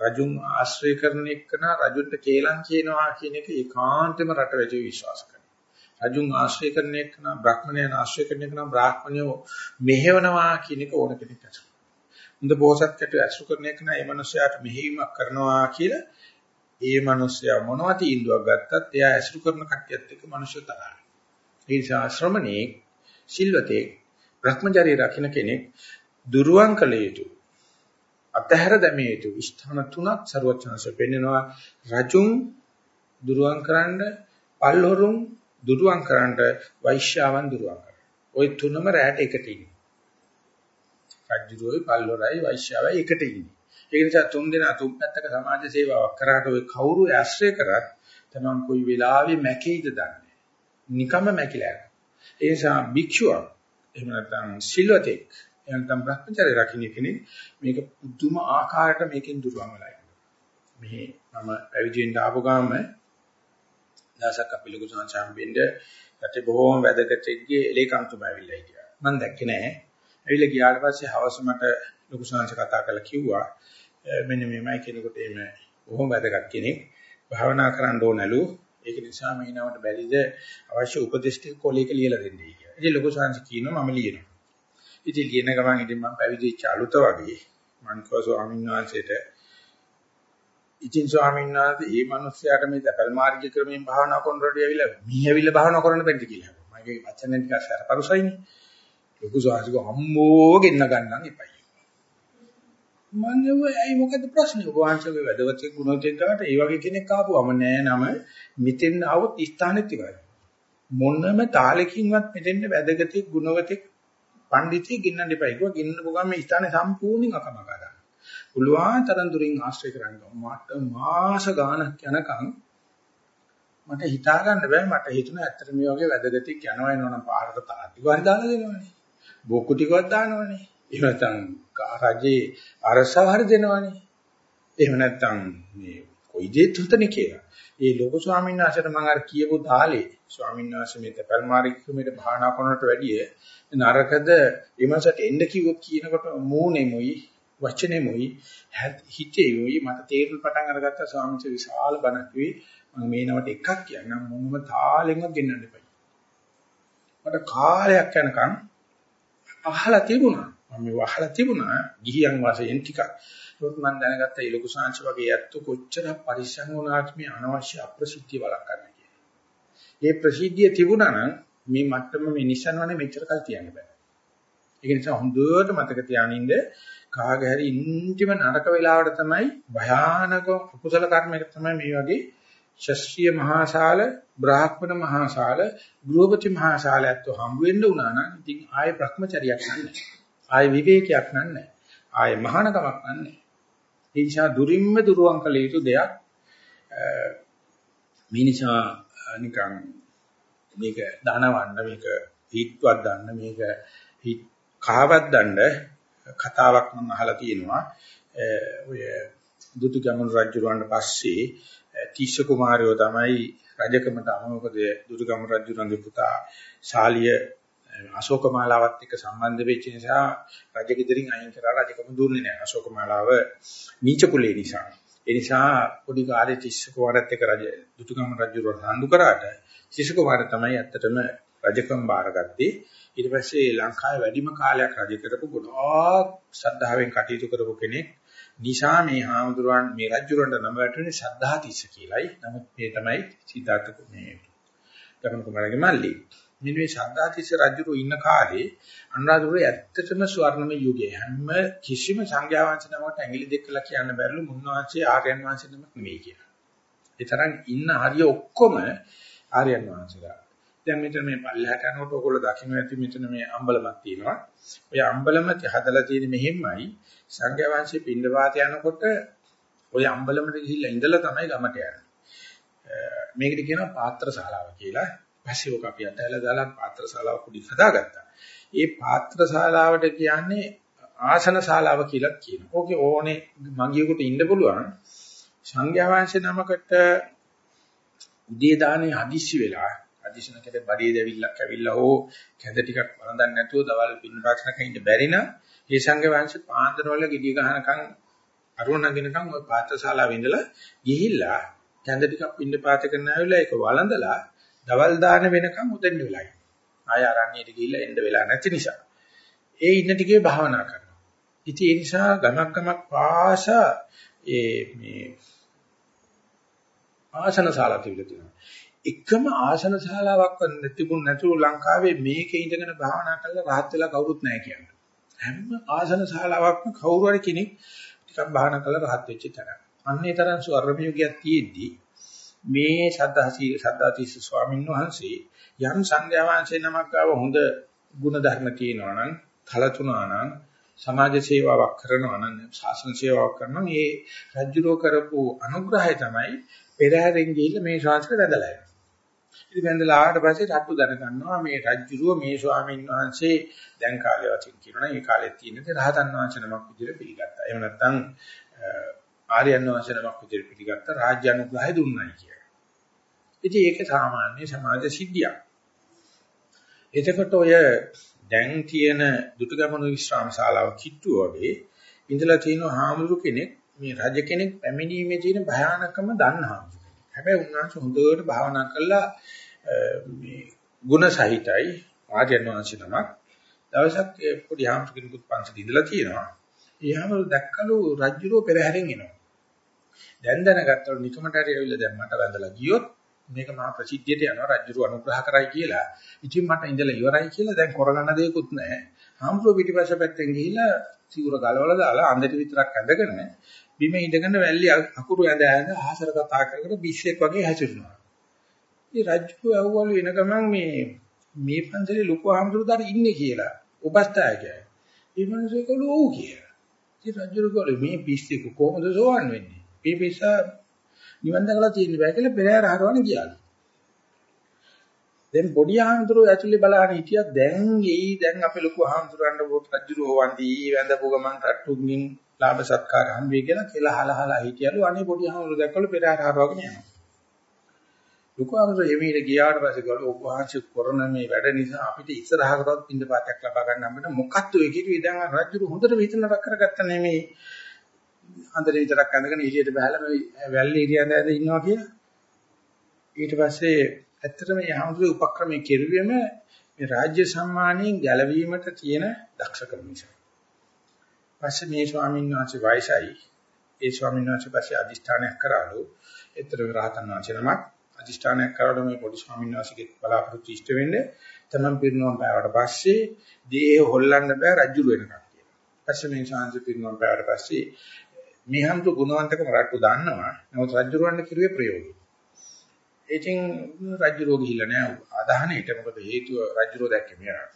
රජුන් ආශ්‍රය කරන එකන රජුන්ට කේලම් කියනවා කියන එක ඒකාන්තෙම රටවැජි විශ්වාස කරනවා රජුන් ආශ්‍රය කරන එකන බ්‍රාහ්මණයන් ආශ්‍රය කරන එකන බ්‍රාහ්මණයෝ මෙහෙවනවා කියන එක ඕන කෙනෙක් අසු හොඳ බෝසත් කැටු ඇසුරු කරන එක නෑ මේ මිනිස්යාට මෙහෙයීමක් කරනවා කියලා ඒ මිනිස්යා මොනවා තීන්දුවක් ගත්තත් එයා ඇසුරු කරන කට්ටියත් එක්ක මිනිස්සු තරහයි. ඒ නිසා ශ්‍රමණේ සිල්වතේ භ්‍රමචර්ය රකින්න කෙනෙක් දුරුවන් කළ යුතු අතහැර දැමිය යුතු ස්ථාන තුනක් ਸਰවඥාන්සේ පෙන්නනවා රජුන් දුරුවන් කරන්න පල්හොරුන් දුරුවන් කරන්න වෛශ්‍යාවන් දුරුවන් කරන්න. ওই තුනම රැට එකට ඉන්නේ. රජුරෝයි පල්හොරයි වෛශ්‍යාවයි එකට ඉන්නේ. ඒ නිසා තුන් දෙනා තුන් පැත්තක සමාජ සේවාවක් කරාට ওই කවුරු ඇශ්‍රය කරත් තමන් කොයි වෙලාවෙ මැකෙයිද දන්නේ. නිකම්ම මැකිලා යනවා. ඒ නිසා භික්ෂුවක් එහෙම නැත්නම් සිල්වතෙක් නැත්නම් භ්‍රමචර්ය රකින්න කෙනෙක් මේක පුදුම ආකාරයකට මේකෙන් දුරවන් වෙලා යනවා. මේ මම පැවිදි වෙන්න ආපු ගාම දාසක් අපි ලොකු සංසම් වෙන්න රටේ බොහෝම වැදගත් එක්ගේ ලේකම්තුම ඇවිල්ලා හිටියා. මම දැක්කේ නෑ. ඇවිල්ලා ගියාට පස්සේ හවස මට ලොකු සංසංශ කතා කරලා කිව්වා මෙන්න මේමයි කෙනෙකුට එimhe බොහොම වැදගත් කෙනෙක් භාවනා කරන්න ඕනලු ඒක නිසා මේ නමට බැරිද අවශ්‍ය උපදේශ ටික කොලේක ලියලා දෙන්නයි කියලා. ඉතින් ලොකු සංසංශ කියනවා මම ලියනවා. ඉතින් ලියන ගමන් ඉතින් මම පැවිදිච්ච අලුත වගේ මං කෝ ස්වාමීන් වහන්සේට ඉතින් ස්වාමීන් වහන්සේ මේ මිනිස්යාට මේ දපල් මාර්ග ක්‍රමයෙන් භාවනා කරනකොට ඇවිල්ලා මීඇවිල්ලා භාවනා කරන්න බැරිද කියලා. මගේ වචන ටික සරපරුසයිනේ. ලොකු සාහික අම්මෝ ගෙන්න ගන්නම් එපයි. මම ඇයි මොකද ප්‍රශ්නේ? ඔබ වහන්සේගේ වැදගත් ගුණෝතෙක් ගාට ඒ වගේ කෙනෙක් ආපුවම නෑ නම මෙතෙන් આવොත් ස්ථානෙත් ඉවරයි. මොනම තාලකින්වත් මෙතෙන්ට වැදගත් ගුණවතෙක් පඬිතිය ගෙන්නන්න එපා. ඒක ගෙන්නපු ගමන් මේ ස්ථානේ සම්පූර්ණයෙන් අකමක ගන්න. පුළුවන් තරම් දුරින් ආශ්‍රය කරන්න. මට මාස ගාණක් යනකම් මට හිතා ගන්න බෑ මට හිතුණා ඇත්තට මේ වගේ වැදගත්ක් යනවා එනවනම් පාරට තාත්තික හරි දාලා දෙනවනේ. බොක්කු ටිකවත් දානවනේ. එහෙම නැත්නම් රජේ අරසව හරි දෙනවනේ. එහෙම නැත්නම් මේ කොයි දෙයක් හොතනේ කියලා. ඒ ලෝක ස්වාමීන් වහන්සේට මම අර කියපු තාලේ ස්වාමීන් වහන්සේ මේ තපල්මාරි ක්‍රමයට භාවනා කරනට වැඩිය නරකද එමසට එන්න කිව්වොත් කියනකොට මූණෙමුයි වචනෙමුයි හිතේමුයි මට තේරුම් පටන් අරගත්ත ස්වාමීන් වහන්සේ විශාල බණක් කිව්වේ මම මේ නවට එකක් කියන්නම් මොනම තාලෙන්වත් ගෙන්නන්න එපා. මට කාලයක් යනකම් අහලා තිබුණා. මම මේ අහලා තිබුණා ගිහියන් වශයෙන් ටිකක්. ඒත් මම දැනගත්තා ඒ ලොකු සංශ වගේ ඇත්ත කොච්චර පරිස්සම් වුණාට මේ අනවශ්‍ය අප්‍රසිද්ධිය වළක්වන්න කියලා. මේ ප්‍රසිද්ධිය තිබුණා නම් මේ මට්ටම මේ නිසන්වනේ මෙච්චර කල් තියන්න බෑ. ඒක නිසා හොඳට මතක තියානින්න කාගේ හරි ඉන්ටිම නරක වෙලාවට තමයි භයානක කුසල කර්මයක තමයි මේ වගේ ශස්ත්‍රීය මහාශාල බ්‍රාහ්මණ මහාශාල ගෘහපති මහාශාලයත් හම්බ වෙන්න උනා නම් ඉතින් ආයේ භ්‍රමචරියක් නැහැ. ආයේ විවේකයක් නැහැ. ආයේ මහානකමක් නැහැ. ඒ නිසා දුරින්ම දුරවන් කළ යුතු දෙයක් මේ නිසා නිකන් මේක දනවන්න මේක හිටවත් ගන්න මේක කහවත් දන්න කතාවක් මම අහලා තියෙනවා. ඔය දුටුගැමුණු රජුරවන්ට පස්සේ තිස්ස කුමාරයෝ තමයි රජකමට අමෝකද දුටුගැමුණු රජුරන්ගේ පුතා ශාලිය අශෝකමාලාවත් එක්ක සම්බන්ධ වෙච්ච නිසා රජගෙදරින් අයින් කරලා රජකම දුන්නේ නැහැ අශෝකමාලාව නීච කුලේ නිසා ඒ නිසා පොඩි කාලේ තිස්ස කුමාරත් එක්ක රජ දුටුගැමුණු රජුරවන් හඳු කරාට තිස්ස කුමාර තමයි ඇත්තටම රජකම් බාරගත්තේ ඊට පස්සේ ලංකාවේ වැඩිම කාලයක් රජ කරපු ගොඩාක් ශ්‍රද්ධාවෙන් කටයුතු කරපු කෙනෙක් නිසා මේ හාමුදුරුවන් මේ රජුරන්ට නම වැටුනේ ශ්‍රද්ධාතිස්ස කියලායි. නමුත් මේ තමයි සිද්ධාර්ථ මේ ගමන කුමාරගේ මල්ලි. මෙන්න මේ ශ්‍රද්ධාතිස්ස රජුරු ඉන්න කාලේ අනුරාධපුරේ ඇත්තටම ස්වර්ණමය යුගය. හැම කිසිම සංඝයා වහන්සේ නමකට ඇඟිලි දෙකලා කියන්න බැරිලු මුන්වහන්සේ ආර්යයන් වහන්සේ නමක් නෙවෙයි කියලා. ඒ තරම් ඉන්න හරිය ඔක්කොම ආර්යයන් වහන්සේලා. දැන් මෙතන මේ පල්ලෙහාට යනකොට ඔයගොල්ලෝ දකින්න ඇති මෙතන මේ අම්බලමක් තියෙනවා. ඔය අම්බලම හදලා තියෙන මෙහෙමයි සංඝයා වහන්සේ පින්ඩපාත යනකොට ඔය අම්බලමට ගිහිල්ලා ඉඳලා තමයි ගමට යන්නේ. මේකට කියනවා පාත්‍රශාලාව කියලා. පස්සේ ඔක අපි අතහැලා දාලා පාත්‍රශාලාව කුඩි හදාගත්තා. ඒ පාත්‍රශාලාවට කියන්නේ ආසන ශාලාව කියලා කියනවා. ඕකේ ඕනේ මගියෙකුට ඉන්න පුළුවන්. සංඝයා වහන්සේ නමකට උදේ දානේ හදිස්සි වෙලා අදිශනකට බඩේ දැවිල්ලක් ඇවිල්ලා හෝ කැඳ ටිකක් වරඳන්න නැතුව දවල් පින්නපාතනක ඉන්න බැරි නම් ඒ සංඝ වංශ පාන්දර වල gediy ගහනකම් අරුණ නගිනකම් ওই පාත්‍රශාලාවේ ඉඳලා ගිහිල්ලා කැඳ ටිකක් පින්නපාත කරන ඇවිල්ලා ඒක වළඳලා දවල් දාන වෙනකම් උදෙන් වෙලයි. ආය ආරණ්‍යයට ගිහිල්ලා එන්න වෙලා නැති නිසා. ඒ ඉන්න ටිකේ භාවනා කරනවා. ඉතින් ඒ නිසා ගමක් ගමක් පාසා ඒ මේ ආසන ශාලා තිබිලා තියෙනවා. එකම ආසන ශාලාවක් තිබුණ නැතුව ලංකාවේ මේකේ ඉඳගෙන භාවනා කරලා rahat වෙලා කවුරුත් නැහැ කියන්නේ. හැම ආසන ශාලාවක්ම කවුරු හරි කෙනෙක් ටිකක් භාවනා කරලා rahat වෙච්ච තරම්. අන්නේ තරම් ස්වර්ණ යෝගයක් තියෙද්දී මේ සද්ධාසී සද්ධාතිස්ස ස්වාමීන් වහන්සේ යම් සංඝයා වහන්සේ නමක් ගාව හොඳ ගුණ ධර්ම තියෙනවා නම් කලතුණා නම් සමාජ සේවාවක් කරනවා නම් ශාසන සේවාවක් කරනවා නම් ඒ රජුරෝ කරපු අනුග්‍රහය තමයි පෙරහැරෙන් ගිහිල්ලා මේ ශාස්ත්‍රය වැදලා යනවා. ඉතින් වැඳලා ආවට පස්සේ රට්ටු දැනගන්නවා මේ රජුරුව මේ ස්වාමීන් වහන්සේ දැන් කාලේ වශයෙන් කියනවා ඒ කාලේ තියෙනදී රහතන් වහන්සේ නමක් විදිහට පිළිගත්තා. එහෙම නැත්නම් ආර්යයන් වහන්සේ නමක් විදිහට පිළිගත්තා රාජ්‍ය අනුග්‍රහය දුන්නයි කියලා. ඉතින් ඒක සාමාන්‍ය සමාජ සිද්ධියක්. එතකොට ඔය දැන් තියෙන දුටුගැමුණු විශ්‍රාම ශාලාව කිට්ටුව වගේ ඉඳලා තියෙන හාමුදුරු කෙනෙක් මේ රජ කෙනෙක් පැමිණීමේ තියෙන භයානකම දන්නා. හැබැයි උන්වහන්සේ හොඳට භාවනා කළා මේ ಗುಣ සහිතයි ආර්යයන් වහන්සේ නමක්. දවසක් පොඩි ආම්සු කෙනෙකුත් පන්සල ඉඳලා තියෙනවා. ඊහම දැක්කලු රජුරෝ පෙරහැරෙන් එනවා. දැන් දැනගත්තලු නිකමට හරි ඇවිල්ලා දැන් මට වැඳලා ගියොත් මේක මහා ප්‍රසිද්ධියට යනවා රජුරු අනුග්‍රහ කරයි කියලා. ඉතින් මට ඉඳලා ඉවරයි කියලා දැන් කරගන්න දෙයක්වත් නැහැ. ආම්සු පිටිපස්ස පැත්තෙන් ගිහිල්ලා සිවුර ගලවලා දාලා අන්දට විතරක් ඇඳගෙන බිම ඉඳගෙන වැල්ලි අකුරු ඇඳ ඇඳ ආහසර කතා කර කර බිස්සෙක් වගේ හැසිරෙනවා. ඉතින් රජු ඇහුවලු එන ගමන් මේ මේ පන්සලේ ලොකු ආමතුරුදාර ඉන්නේ කියලා. උපස්ථායකයා. ඒ මිනිස්සු කළු ඔව් කියලා. ඉතින් රජු කළු මේ පිස්සෙක කොහොමද සෝවන් වෙන්නේ? මේ පිස්සා නිවන් දැකලා තියෙන බෑ කියලා පෙරහැර හරවන්න ගියාලු. දැන් පොඩි ආමතුරු ඇතුලේ බලහන් හිටියා දැන් එයි දැන් අපේ ලොකු ආමතුරන්ට රජු හොවන්දී වැඳපු ගමන් රට්ටුන්ගින් ලාභ සත්කාර හම්බෙයි කියලා කියලා හලහලා හිටියලු අනේ පොඩි ආමතුරු දැක්කලු පෙරහැර හරවගෙන යනවා. ලුකුවමර එමෙහිට ගියාට පස්සේ ගල ඔබ වහන්සේ කරන මේ වැඩ නිසා අපිට ඉස්සරහකටවත් පින්ද පාතයක් ලබා ගන්න හම්බෙන්න මොකක්ද ඔය කිව්වේ දැන් රජු හොඳට විතනක් කරගත්ත නෙමේ අන්දරේ විතරක් අඳගෙන එළියට බහලා මේ වැල්ලේ ඉරියන්ද ඇද ඉන්නවා කියලා ඊට පස්සේ ඇත්තටම යහමුදුගේ උපක්‍රමයේ කෙරුවෙම මේ රාජ්‍ය සම්මානයෙන් ගැලවීමට තියෙන දක්ෂකම නිසා. පස්සේ මේ ස්වාමීන් වහන්සේ වයසයි. ඒ ස්වාමීන් වහන්සේ පස්සේ අදිෂ්ඨානයක් කරාලු. ඒතර රහතන් වහන්සේ නමක් අදිෂ්ඨානයක් කරලා මේ පොඩි ස්වාමීන් වහන්සේගේ බලාපොරොත්තු ඉෂ්ට වෙන්නේ තමන් පිරිනවම් පෑවට පස්සේ දේහ හොල්ලන්න බෑ රජුර වෙනකම් කියලා. පස්සේ මේ ශාන්ති පිරිනවම් පෑවට පස්සේ මේ හම්තු ගුණවන්තකම රට්ටු දන්නවා. නමුත් රජුරවන්න කිරුවේ ප්‍රයෝගය. ඉතින් රජුරෝ ගිහිල්ලා නෑ ආදාහනෙට මොකද හේතුව රජුරෝ දැක්කේ මෙයා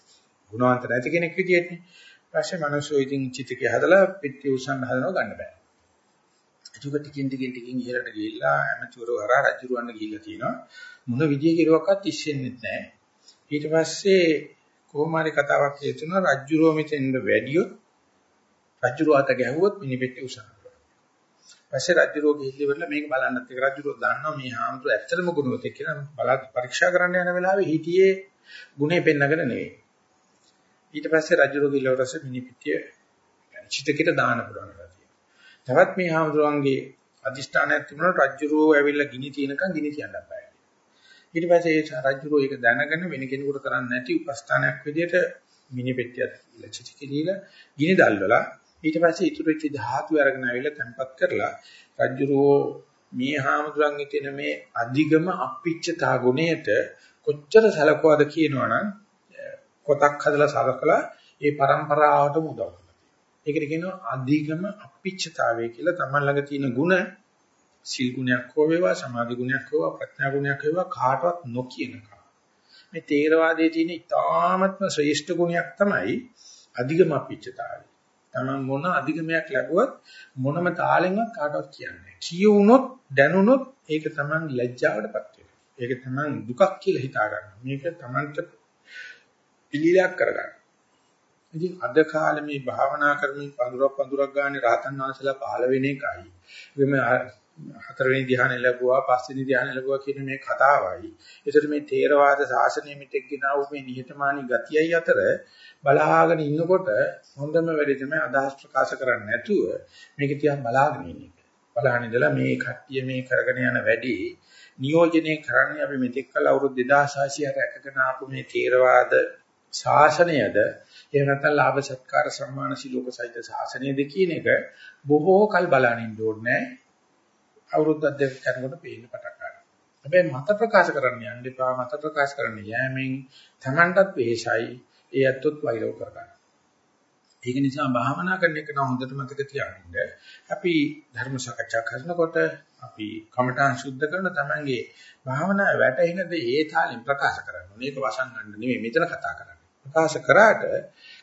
ගුණවන්ත නැති කෙනෙක් විදියටනේ. පස්සේ මිනිස්සු ඉතින් චිතකේ හදලා පිටි උස්සන්න හදනවා ගන්න බෑ. ඒක ටිකින් ටිකින් ටිකින් ඉහළට ගිහිල්ලා ඇමතිවරු හරහා රජුරවන්න ගිහිල්ලා තිනවා. මොන විදිය කෙරුවක්වත් ඉස්සෙන්නේ නැහැ. ඊට පස්සේ කොහොම හරි කතාවක් හේතුණා රජුරෝ මෙතෙන්ද වැඩියොත් රජුරෝ අත ගැහුවොත් මිනිපෙට්ටි උසන්න. පස්සේ රජුරෝ ගිහිල්ලා මේක බලන්නත් ඒක රජුරෝ දන්නවා මේ හාමුදුර ඇත්තටම ගුණවතෙක් කියලා බලා පරීක්ෂා කරන්න යන වෙලාවේ හිටියේ ගුණේ පෙන්නගෙන නෙවෙයි. ඊට පස්සේ රජුරෝ ගිහිල්ලා ඊට පස්සේ මිනිපිටිය චිතකිට දාන පුළුවන් කරලා තවත් මේ හාමුදුරන්ගේ අදිෂ්ඨානයක් තිබුණා රජුරෝ ඇවිල්ලා ගිනි තිනකන් ගිනි තියන්න බෑ. ඊට පස්සේ ඒ රජුරෝ ඒක දැනගෙන වෙන කෙනෙකුට කරන්නේ නැති උපස්ථානයක් විදිහට මිනිපෙට්ටියත් චිතකිරීලා ගිනි දැල්වලා ඊට පස්සේ ඉතුරු වෙච්ච ධාතු අරගෙන ආවිල්ලා තැම්පත් කරලා රජුරෝ මේ හාමුදුරන්ගේ තියෙන මේ අධිගම අපිච්චතා ගුණයට කොච්චර සැලකුවද කියනවනම් පොතක් හදලා සලකලා ඒ પરම්පරාවට උදව් කරනවා. ඒකට කියනවා අධිගම අපිච්චතාවය කියලා තමන් ළඟ තියෙන ගුණ සිල් ගුණයක් හෝ වේවා සමාධි ගුණයක් හෝ ප්‍රඥා ගුණයක් වේවා කාටවත් නොකියනකම. මේ තේරවාදයේ තියෙන ඉතාමත්ම ශ්‍රේෂ්ඨ ගුණයක් තමයි අධිගම අපිච්චතාවය. තමන් මොන අධිගමයක් ලැබුවත් මොනම තාලෙන්වත් කාටවත් කියන්නේ කියවුනොත් දැනුනොත් ඒක තමන් ලැජ්ජාවටපත් වෙනවා. ඒක තමන් දුකක් කියලා හිතා ගන්නවා. මේක තමන්ට පිළිලයක් කරගන්න. ඉතින් අද කාලේ මේ භාවනා කරමින් පඳුරක් පඳුරක් ගන්න රහතන් වහන්සේලා පහළ වෙන එකයි. එimhe හතරවෙනි ධ්‍යාන ලැබුවා පස්වෙනි ධ්‍යාන ලැබුවා කියන මේ කතාවයි. ඒතර මේ තේරවාද ශාසනය මෙතෙක් ගෙනාව මේ නිහතමානී ගතියයි අතර බලාගෙන ඉන්නකොට හොඳම වැඩේ තමයි අදහස් ප්‍රකාශ කරන්නේ නැතුව මේක තියා බලාගෙන ඉන්න එක. බලාගෙන ඉඳලා මේ කට්ටිය මේ කරගෙන යන වැඩේ නියෝජනය කරන්නේ අපි මෙතෙක් කල අවුරුදු 2600 රැකගෙන ආපු මේ තේරවාද ශාසනයද එහෙම නැත්නම් ලාභ සත්කාර සම්මාන සිලෝක සහිත ශාසනයද කියන එක බොහෝ කල් බලනින්න ඕනේ අවුරුද්දක් දෙකක් යනකොට පේන්න පටන් ගන්නවා. හැබැයි මත ප්‍රකාශ කරන්න යන්න එපා මත ප්‍රකාශ කරන්න යෑමෙන් Tamanටත් වෙහෙසයි ඒ ඇත්තොත් වෛරව කරගන්න. ඒක නිසා භාවනා කරන එක නම් හොඳට මතක තියාගන්න. අපි ධර්ම සාකච්ඡා කරනකොට අපි කමඨාන් සුද්ධ කරන තමන්ගේ භාවනා වැටෙන දේ ඒ තාලෙන් ප්‍රකාශ කරන්න. මේක වසංගන්න නෙමෙයි මෙතන කතා කරන්නේ. ප්‍රකාශ කරාට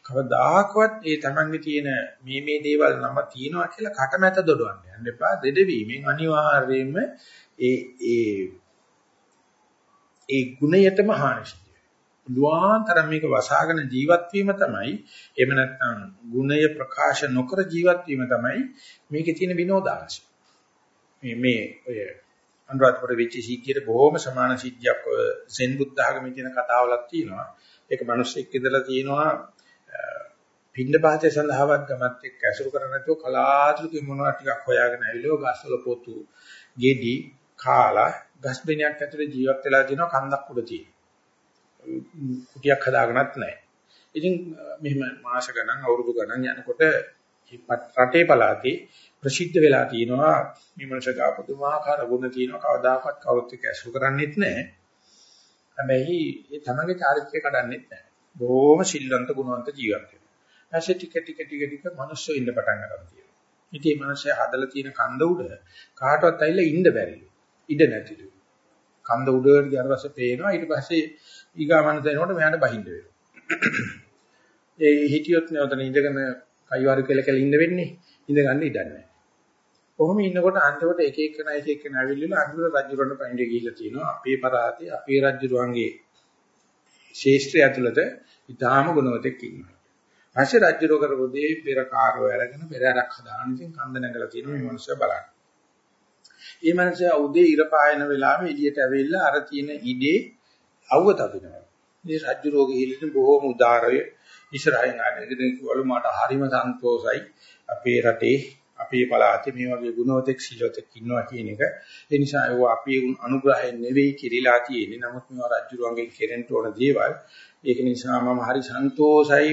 කවදාකවත් ඒ තමන්ගේ තියෙන මේ මේ දේවල් නම තියනවා කියලා කටමැත දොඩවන්න යන්න එපා. දෙදවීමෙන් අනිවාර්යයෙන්ම ඒ ඒ ඒ ගුණයටම හානියි. දුආතරම් මේක වසාගෙන ජීවත් වීම තමයි එහෙම නැත්නම් ගුණය ප්‍රකාශ නොකර ජීවත් වීම තමයි මේකේ තියෙන විනෝදාංශය. මේ මේ ඔය අනුරාධපුර වෙච්ච සිද්ධියට බොහොම සමාන සිද්ධියක් සෙන් බුද්ධ ආගමේ තියෙන කතාවලක් තියෙනවා. ඒක මිනිස්සෙක් ඉඳලා තියෙනවා පින්න පාතේ සඳහාවත් ගමත් එක්ක ඇසුරු කරන්නේ නැතුව කලාතුරකින් මොනවා ටිකක් හොයාගෙන ඇවිල්ලා ගස්වල පොතු ගෙඩි කාලා ගස් බෙනයක් ඇතුලේ ජීවත් වෙලා තියෙනවා කන්දක් උඩ තියෙනවා. කුටියක් හදාගන්නත් නැහැ. ඉතින් මෙහෙම මාස ගණන් අවුරුදු ගණන් යනකොට රටේ පළාතේ ප්‍රසිද්ධ වෙලා තියෙනවා මේ මනසක පුදුමාකාර ගුණ තියෙනවා කවදාකවත් කවුරුත් එක්ක ඇසුරු කරන්නේත් නැහැ. හැබැයි ඒ තමගේ චාරිත්‍රය කඩන්නේත් නැහැ. බොහොම සිල්වන්ත ගුණවන්ත ජීවත් වෙනවා. ඊපස්සේ ටික ටික ටික ටික මිනිස්සු ඉන්න පටන් ගන්නවා තියෙනවා. ඉතින් මේ මිනිස්සයා හදලා තියෙන කන්ද උඩ කාටවත් ඇවිල්ලා ඉන්න බැරිලු. ඉඩ නැතිලු. කන්ද උඩට ගියාට පස්සේ පේනවා ඊට පස්සේ ඊගාමන දෙනකොට මෙයාට බහින්න වෙනවා. *clears throat* ඒ හිටියොත් නේතන ඉඳගෙන කයිවාරු කියලා කියලා ඉන්න වෙන්නේ. ඉඳ ගන්න ඉඩ නැහැ. කොහොම ඉන්නකොට අන්තිමට එක එක කෙනා එක එක කෙනා ඇවිල්ලා අන්තිමට රජුරණ පයින්ඩ ගිහිල්ලා තියෙනවා. අපේ පරාතේ අපේ රජුරුවන්ගේ ශේෂ්ත්‍රය ඇතුළත ඊටාම ගුණවතෙක් ඉන්නවා. පස්සේ රජුරෝ කරපු දේ පෙර කාර්යය අරගෙන පෙරහැරක් හදාගෙන ඉතින් කන්ද නැගලා තියෙනවා මේ මිනිස්සු බලන්න. මේ මිනිස්සු උදේ ඉර පායන වෙලාවෙ එළියට ඇවිල්ලා අර තියෙන ඉඩේ අවුව තබිනවා. මේ රජ්ජු රෝගේ හිලින් බොහෝම උදාරය ඉස්සරහින් ආගෙන කිව්වලු මට හරිම සන්තෝසයි අපේ රටේ අපේ පළාතේ මේ වගේ ගුණවතෙක් සිල්වතෙක් ඉන්නවා කියන එක ඒ නිසා ඒව අපේ අනුග්‍රහයෙන් නෙවෙයි කිරිලා තියෙන්නේ නමුත් මේවා රජුරුවන්ගෙන් කෙරෙන්න ඕන දේවල් ඒක නිසා මම හරි සන්තෝසයි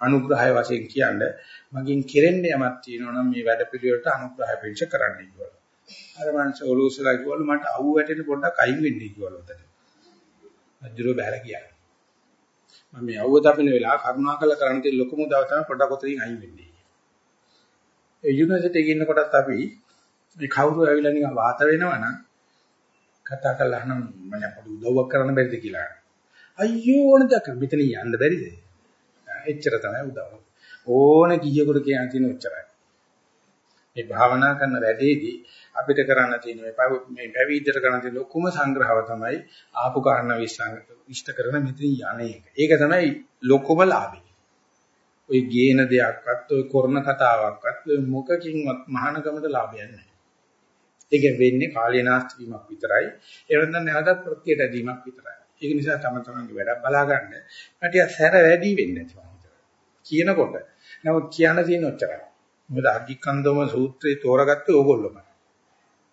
අනුග්‍රහය වශයෙන් කියන්නේ මගෙන් කෙරෙන්න යමක් තියෙනවා නම් මේ වැඩ පිළිවෙලට අනුග්‍රහය පිළිච කරන්න කිව්වා. අර මංස ඔලුසලා කිව්වලු මට අවු වැටෙන පොඩ්ඩක් අයින් වෙන්න කිව්වලු උතන. රජුරෝ බහැලා කියන්නේ. මම මේ අවුව දපින වෙලාව කරුණාකරලා කරන්න තියෙන ලොකුම දව තමයි පොඩක් ඔතනින් අයින් වෙන්නේ. ඒ යුනිවර්සිටි එකේ ඉන්න කොටත් අපි මේ කවුරු ඇවිල්ලා නිකන් වාත වෙනවා නම් කතා කරලා අහනම් මම පොඩි උදව්වක් කරන්න බැරිද කියලා. අයියෝ ඕන දෙයක් මෙතන යන්න බැරිද? එච්චර තමයි උදව්. ඕන කීයකට කියන තියෙන උච්චරයි. මේ භාවනා කරන වැඩේදී අපිට කරන්න තියෙන මේ මේ පැවිද්දට කරන්න තියෙන ලොකුම සංග්‍රහව තමයි ආපු කාරණා විශ්සංගත ඉෂ්ට කරන මෙතන යන්නේ. ඒක තමයි ලොකුම ලාභය. ওই ගේන දෙයක්වත් ওই කරන කතාවක්වත් ওই මොකකින්වත් මහානකමට ලාභයක් නැහැ. ඒක වෙන්නේ කාලයනාස්ති වීමක් විතරයි. ඒ වෙනඳ නැවතත් ප්‍රත්‍යයට දීමක් විතරයි. ඒක නිසා තම තමන්ගේ වැඩ බලා ගන්න. මට සැර වැඩි වෙන්නේ නැතුව. කියනකොට නමුත් කියන්න තියෙන ඔච්චරයි. මොකද අග්ගිකන්දම සූත්‍රයේ තෝරාගත්තේ ඕගොල්ලෝමයි.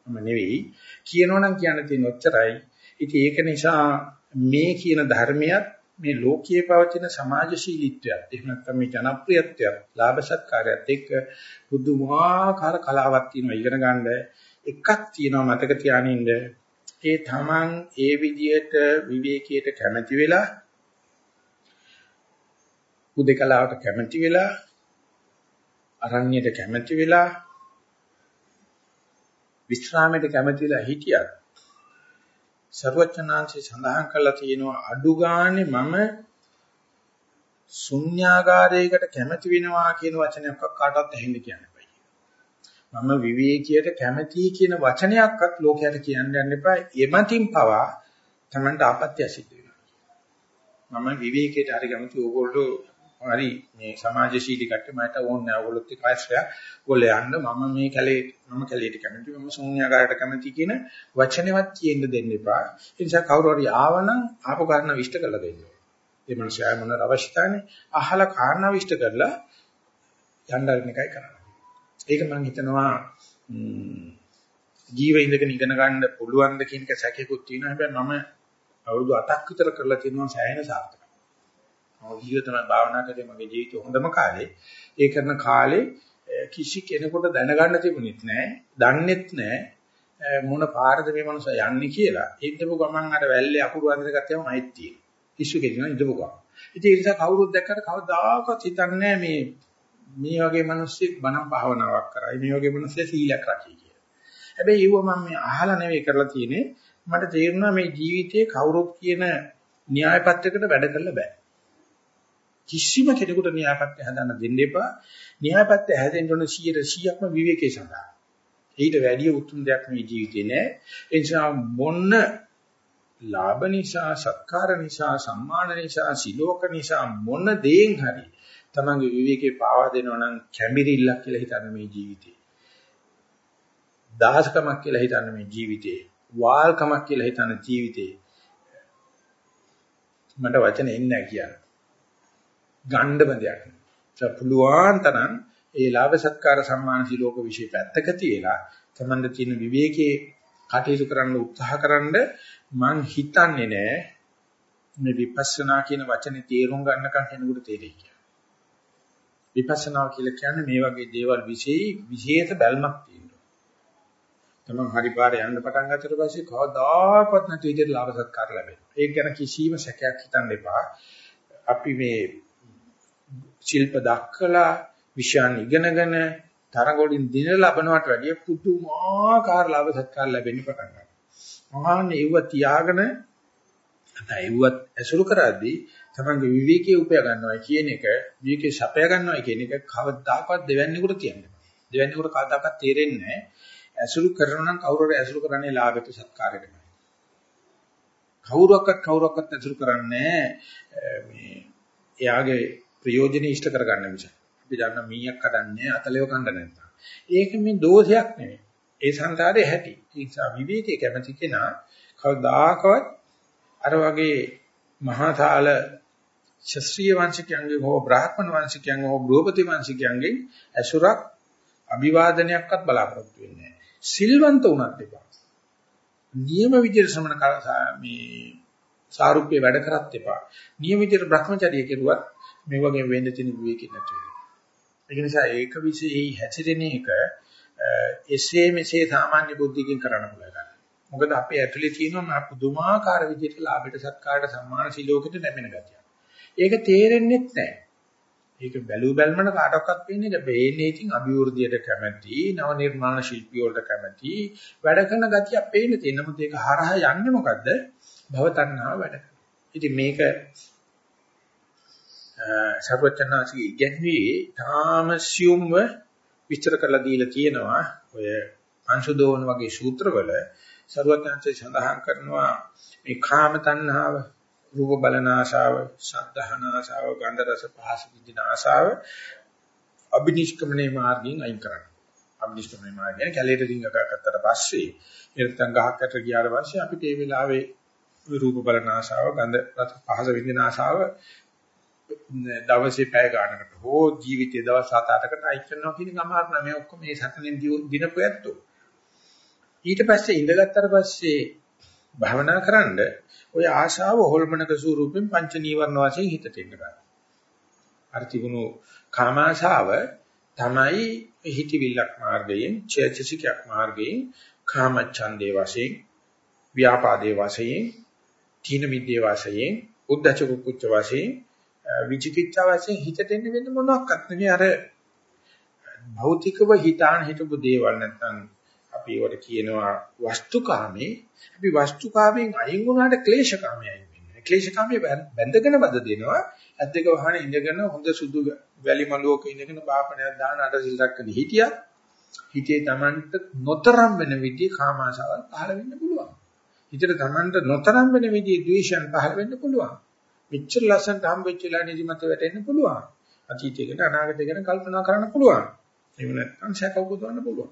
මම නෙවෙයි. කියනවනම් කියන්න තියෙන ඔච්චරයි. ඉතින් ඒක නිසා මේ කියන ධර්මයක් මේ ලෝකයේ පවතින සමාජශීලීත්වයත් එහෙම නැත්නම් මේ ජනප්‍රියත්වයත් ලාභ සත්කාරයත් එක්ක බුදුමාකාර කලාවක් තියෙනවා ඉගෙන ගන්න එකක් තියෙනවා මතක තියානින්න ඒ තමන් ඒ විදියට විවේකයට කැමති වෙලා උදේකලාවට කැමති වෙලා අරණ්‍යයට කැමැති වෙලා විස්රාමයට කැමැති වෙලා හිටියත් සර්වඥාන්සේ සඳහන් කළා තියෙනවා අඩු ගානේ මම ශුන්‍යාගාරයකට කැමැති වෙනවා කියන වචනයක් කාටවත් ඇහෙන්න කියන්න එපා. මම විවේකයට කැමැති කියන වචනයක්වත් ලෝකයට කියන්න යන්න එපා. එමන්ින් පවා තමන්ට ආපත්‍ය සිද්ධ වෙනවා. මම විවේකයට හරි කැමති ඕගොල්ලෝ හරි මේ සමාජශීලී කට්ටිය මට ඕනේ නැහැ ඕගොල්ලොත් එක්ක ආශ්‍රය. ඕගොල්ලෝ යන්න මම මේ කැලේ මම කැලේට කැමති මම ශූන්‍යාකාරයට කැමති කියන වචනේවත් කියන්න දෙන්න එපා. ඒ නිසා කවුරු හරි ආවනම් ආපු කාරණා විශ්ත කරලා දෙන්න. ඒ මනුස්සයා මොන අවශ්‍යතාවනේ අහලා කාරණා විශ්ත කරලා යන්න අරින එකයි කරන්නේ. ඒක මම හිතනවා ජීව ඉඳගෙන ඉගෙන ගන්න පුළුවන් ද කියන එක සැකේකුත් තියෙනවා. හැබැයි මම අවුරුදු 8ක් විතර කරලා තියෙනවා සෑහෙන සාර්ථක. මම ගිහිව තමයි භාවනා කරේ මගේ ජීවිතේ හොඳම කාලේ. ඒ කරන කාලේ කිසි කෙනෙකුට දැනගන්න තිබුණෙත් නැහැ, දන්නෙත් නැහැ මොන පාරද මේ මනුස්සයා යන්නේ කියලා. හිටපු ගමන් අර වැල්ලේ අකුරු අඳින ගත්තම මයිත් තියෙන. කිසි කෙනෙක් හිටපු ගමන්. ඉතින් ඒ නිසා කවුරුත් දැක්කට කවදාකවත් හිතන්නේ මේ මේ වගේ මිනිස්සෙක් බණ භාවනාවක් කරයි මේ වගේ මිනිස්සෙක් සීලයක් රකයි කියලා. හැබැයි ඒව මම මේ අහලා නෙවෙයි කරලා තියෙන්නේ. මට තේරුණා මේ ජීවිතේ කවුරුත් කියන න්‍යාය පත්‍රයකට වැඩ කරලා බෑ. කිසිම කෙනෙකුට න්‍යායපත්‍ය හදන්න දෙන්න එපා. න්‍යායපත්‍ය හැදෙන්න ඕන 100%ක්ම විවේකයේ සඳහා. ඊට වැඩිය උතුම් දෙයක් මේ ජීවිතේ නෑ. ඒ නිසා මොන්න ලාභ නිසා, සත්කාර නිසා, සම්මාන නිසා, සිලෝක නිසා මොන දේෙන් හරි තමන්ගේ විවේකේ පාවා දෙනවා නම් කැමිරිල්ලක් කියලා හිතන්න මේ ජීවිතේ. දහස්කමක් කියලා හිතන්න මේ ජීවිතේ. වාල්කමක් කියලා හිතන්න ජීවිතේ. මට වචන එන්නේ නැහැ කියන්නේ. ගණ්ඩම දෙයක් නෑ. පුළුවන් තරම් ඒ ලාභ සත්කාර සම්මාන සිලෝක વિશે පැත්තක තියලා තමන්ද තියෙන විවේකයේ කටයුතු කරන්න උත්සාහ කරන්න මං හිතන්නේ නෑ මේ විපස්සනා කියන වචනේ තේරුම් ගන්නකම් කෙනෙකුට තේරෙයි කියලා. විපස්සනා කියලා කියන්නේ මේ වගේ දේවල් વિશે විශේෂ බැල්මක් තියෙනවා. තමන් හරි පාරේ යන්න පටන් ගත්තට පස්සේ කවදාකවත් නැති විදිහට ලාභ සත්කාර ලැබෙනවා. ඒක ගැන කිසිම සැකයක් හිතන්න එපා. අපි මේ ශිල්ප දක්කලා විෂයන් ඉගෙනගෙන තරඟ වලින් දින ලබනවට වැඩිය පුදුමාකාර ලාභ සත්කාර ලැබෙන්න පටන් ගන්නවා. මහාන ඒව තියාගෙන නැත්නම් ඇසුරු කරද්දී තමන්ගේ විවේකයේ උපය ගන්නවා කියන එක විවේකයේ සපය ගන්නවා කියන එක කවදාකවත් දෙවන්නේකට තියන්නේ. දෙවන්නේකට කවදාකවත් තේරෙන්නේ නැහැ. ඇසුරු කරනවා නම් කවුරුර ඇසුරු කරන්නේ ලාභයට සත්කාරයකට. කවුරක්වත් කවුරක්වත් ඇසුරු කරන්නේ මේ එයාගේ ප්‍රයෝජනෙ ඉෂ්ට කරගන්න මිස. අපි දන්න මීයක් කඩන්නේ අතලෙව කන්න නැත්නම්. ඒක මේ දෝෂයක් නෙවෙයි. ඒ සංසාරේ හැටි. ඒ නිසා විවේකයේ කැමති කෙනා කවදාකවත් අර වගේ මහාතාල ශාස්ත්‍රීය වංශිකයන්ගේ හෝ බ්‍රාහ්මණ වංශිකයන්ගේ හෝ ගෘහපති වංශිකයන්ගේ ඇසුරක් අභිවාදනයක්වත් බලාපොරොත්තු වෙන්නේ නැහැ. සිල්වන්ත වුණත් එපා. නියම විදිහට ශ්‍රමණ මේ සාරුප්‍ය වැඩ කරත් එපා. නියම විදිහට Brahmacharya කෙරුවත් මේ වගේ වෙන්න තියෙන විවේකී නැති වෙනවා. ඒ නිසා ඒක විශේෂයි හැසිරෙන එක එසේ මෙසේ සාමාන්‍ය බුද්ධියකින් කරන්න පුළුවන්. මොකද අපේ ඇතුලේ තියෙනවා පුදුමාකාර විදිහට ලාභයට සත්කාරයට සම්මාන සිලෝකෙට නැමෙන ගතිය. ඒක තේරෙන්නේ නැහැ. ඒක බැලු බැලමන කාටවත් පේන්නේ නැහැ. බේන්නේ ඉතින් අභිවෘද්ධියට කැමැති, නව නිර්මාණ ශිල්පී වලට කැමැති, වැඩ කරන ගතිය පේන්නේ තියෙන. නමුත් ඒක හරහා යන්නේ මොකද්ද? භව තණ්හාව වැඩ. ඉතින් මේක සර්වචනාසි ඉගැන්වී තාම සියුම්ව විස්තර කරලා දීලා තියෙනවා. ඔය අංශුදෝන වගේ සූත්‍රවල සර්වඥාන්සේ සඳහන් කරනවා මේ කාම තණ්හාව රූප බලන ආශාව, ශබ්දහන ආශාව, ගන්ධ රස පහස විඳින ආශාව අබිනිෂ්ක්‍මණේ මාර්ගයෙන් අයින් කරන්න. අබිනිෂ්ක්‍මණේ මාර්ගයෙන් කැලේට රිංග ගත්තට පස්සේ එතන ගහකට ගියාට පස්සේ අපිට මේ වෙලාවේ රූප බලන ආශාව, ගන්ධ රස පහස විඳින ආශාව දවසේ පැය ගන්නකට හෝ ජීවිතයේ දවස් 7-8කට අයින් කරනවා කියන ගමාර නම මේ ඔක්කොම මේ සතනෙන් දිනපු ඇත්තෝ. ඊට පස්සේ ඉඳගත්තට පස්සේ භවනා කරන්නේ ওই ආශාව හොල්මනක ස්වරූපෙන් පංච නීවරණ වශයෙන් හිතට එන්න ගන්නවා. අර තිබුණු කාමාශාව තමයි හිතවිල්ලක් මාර්ගයෙන්, චේතසිකයක් මාර්ගයෙන්, කාමච්ඡන්දේ වශයෙන්, ව්‍යාපාදේ වශයෙන්, තීන මිද්දේ වශයෙන්, උද්ධච්ච කුච්ච වශයෙන්, විචිකිච්ඡා වශයෙන් හිතට එන්න වෙන මොනවාක්වත් නෙවෙයි අර භෞතිකව හිතාන හිතපු දේවල් නැත්නම් අපි ඒවට කියනවා වස්තුකාමේ අපි වස්තුකාමෙන් අයින් වුණාට ක්ලේශකාමයේ අයින් වෙනවා. ක්ලේශකාමයේ බැඳගෙන බද දෙනවා. ඇත් දෙක වහන ඉඳගෙන හොඳ සුදු වැලි මලුවක ඉඳගෙන බාපණයක් දාන අට සිල් රැකගෙන හිටියත් හිතේ Tamanට නොතරම් වෙන විදිහේ කාමාශාවල් පහළ වෙන්න පුළුවන්. හිතේ Tamanට නොතරම් වෙන විදිහේ ද්වේෂයන් පහළ වෙන්න පුළුවන්. මෙච්චර ලස්සනට හම්බෙච්ච වෙලා නිදිමත වැටෙන්න පුළුවන්. අතීතයකට අනාගතයකට කල්පනා කරන්න පුළුවන්. එහෙම නැත්නම් සැක උපදවන්න පුළුවන්.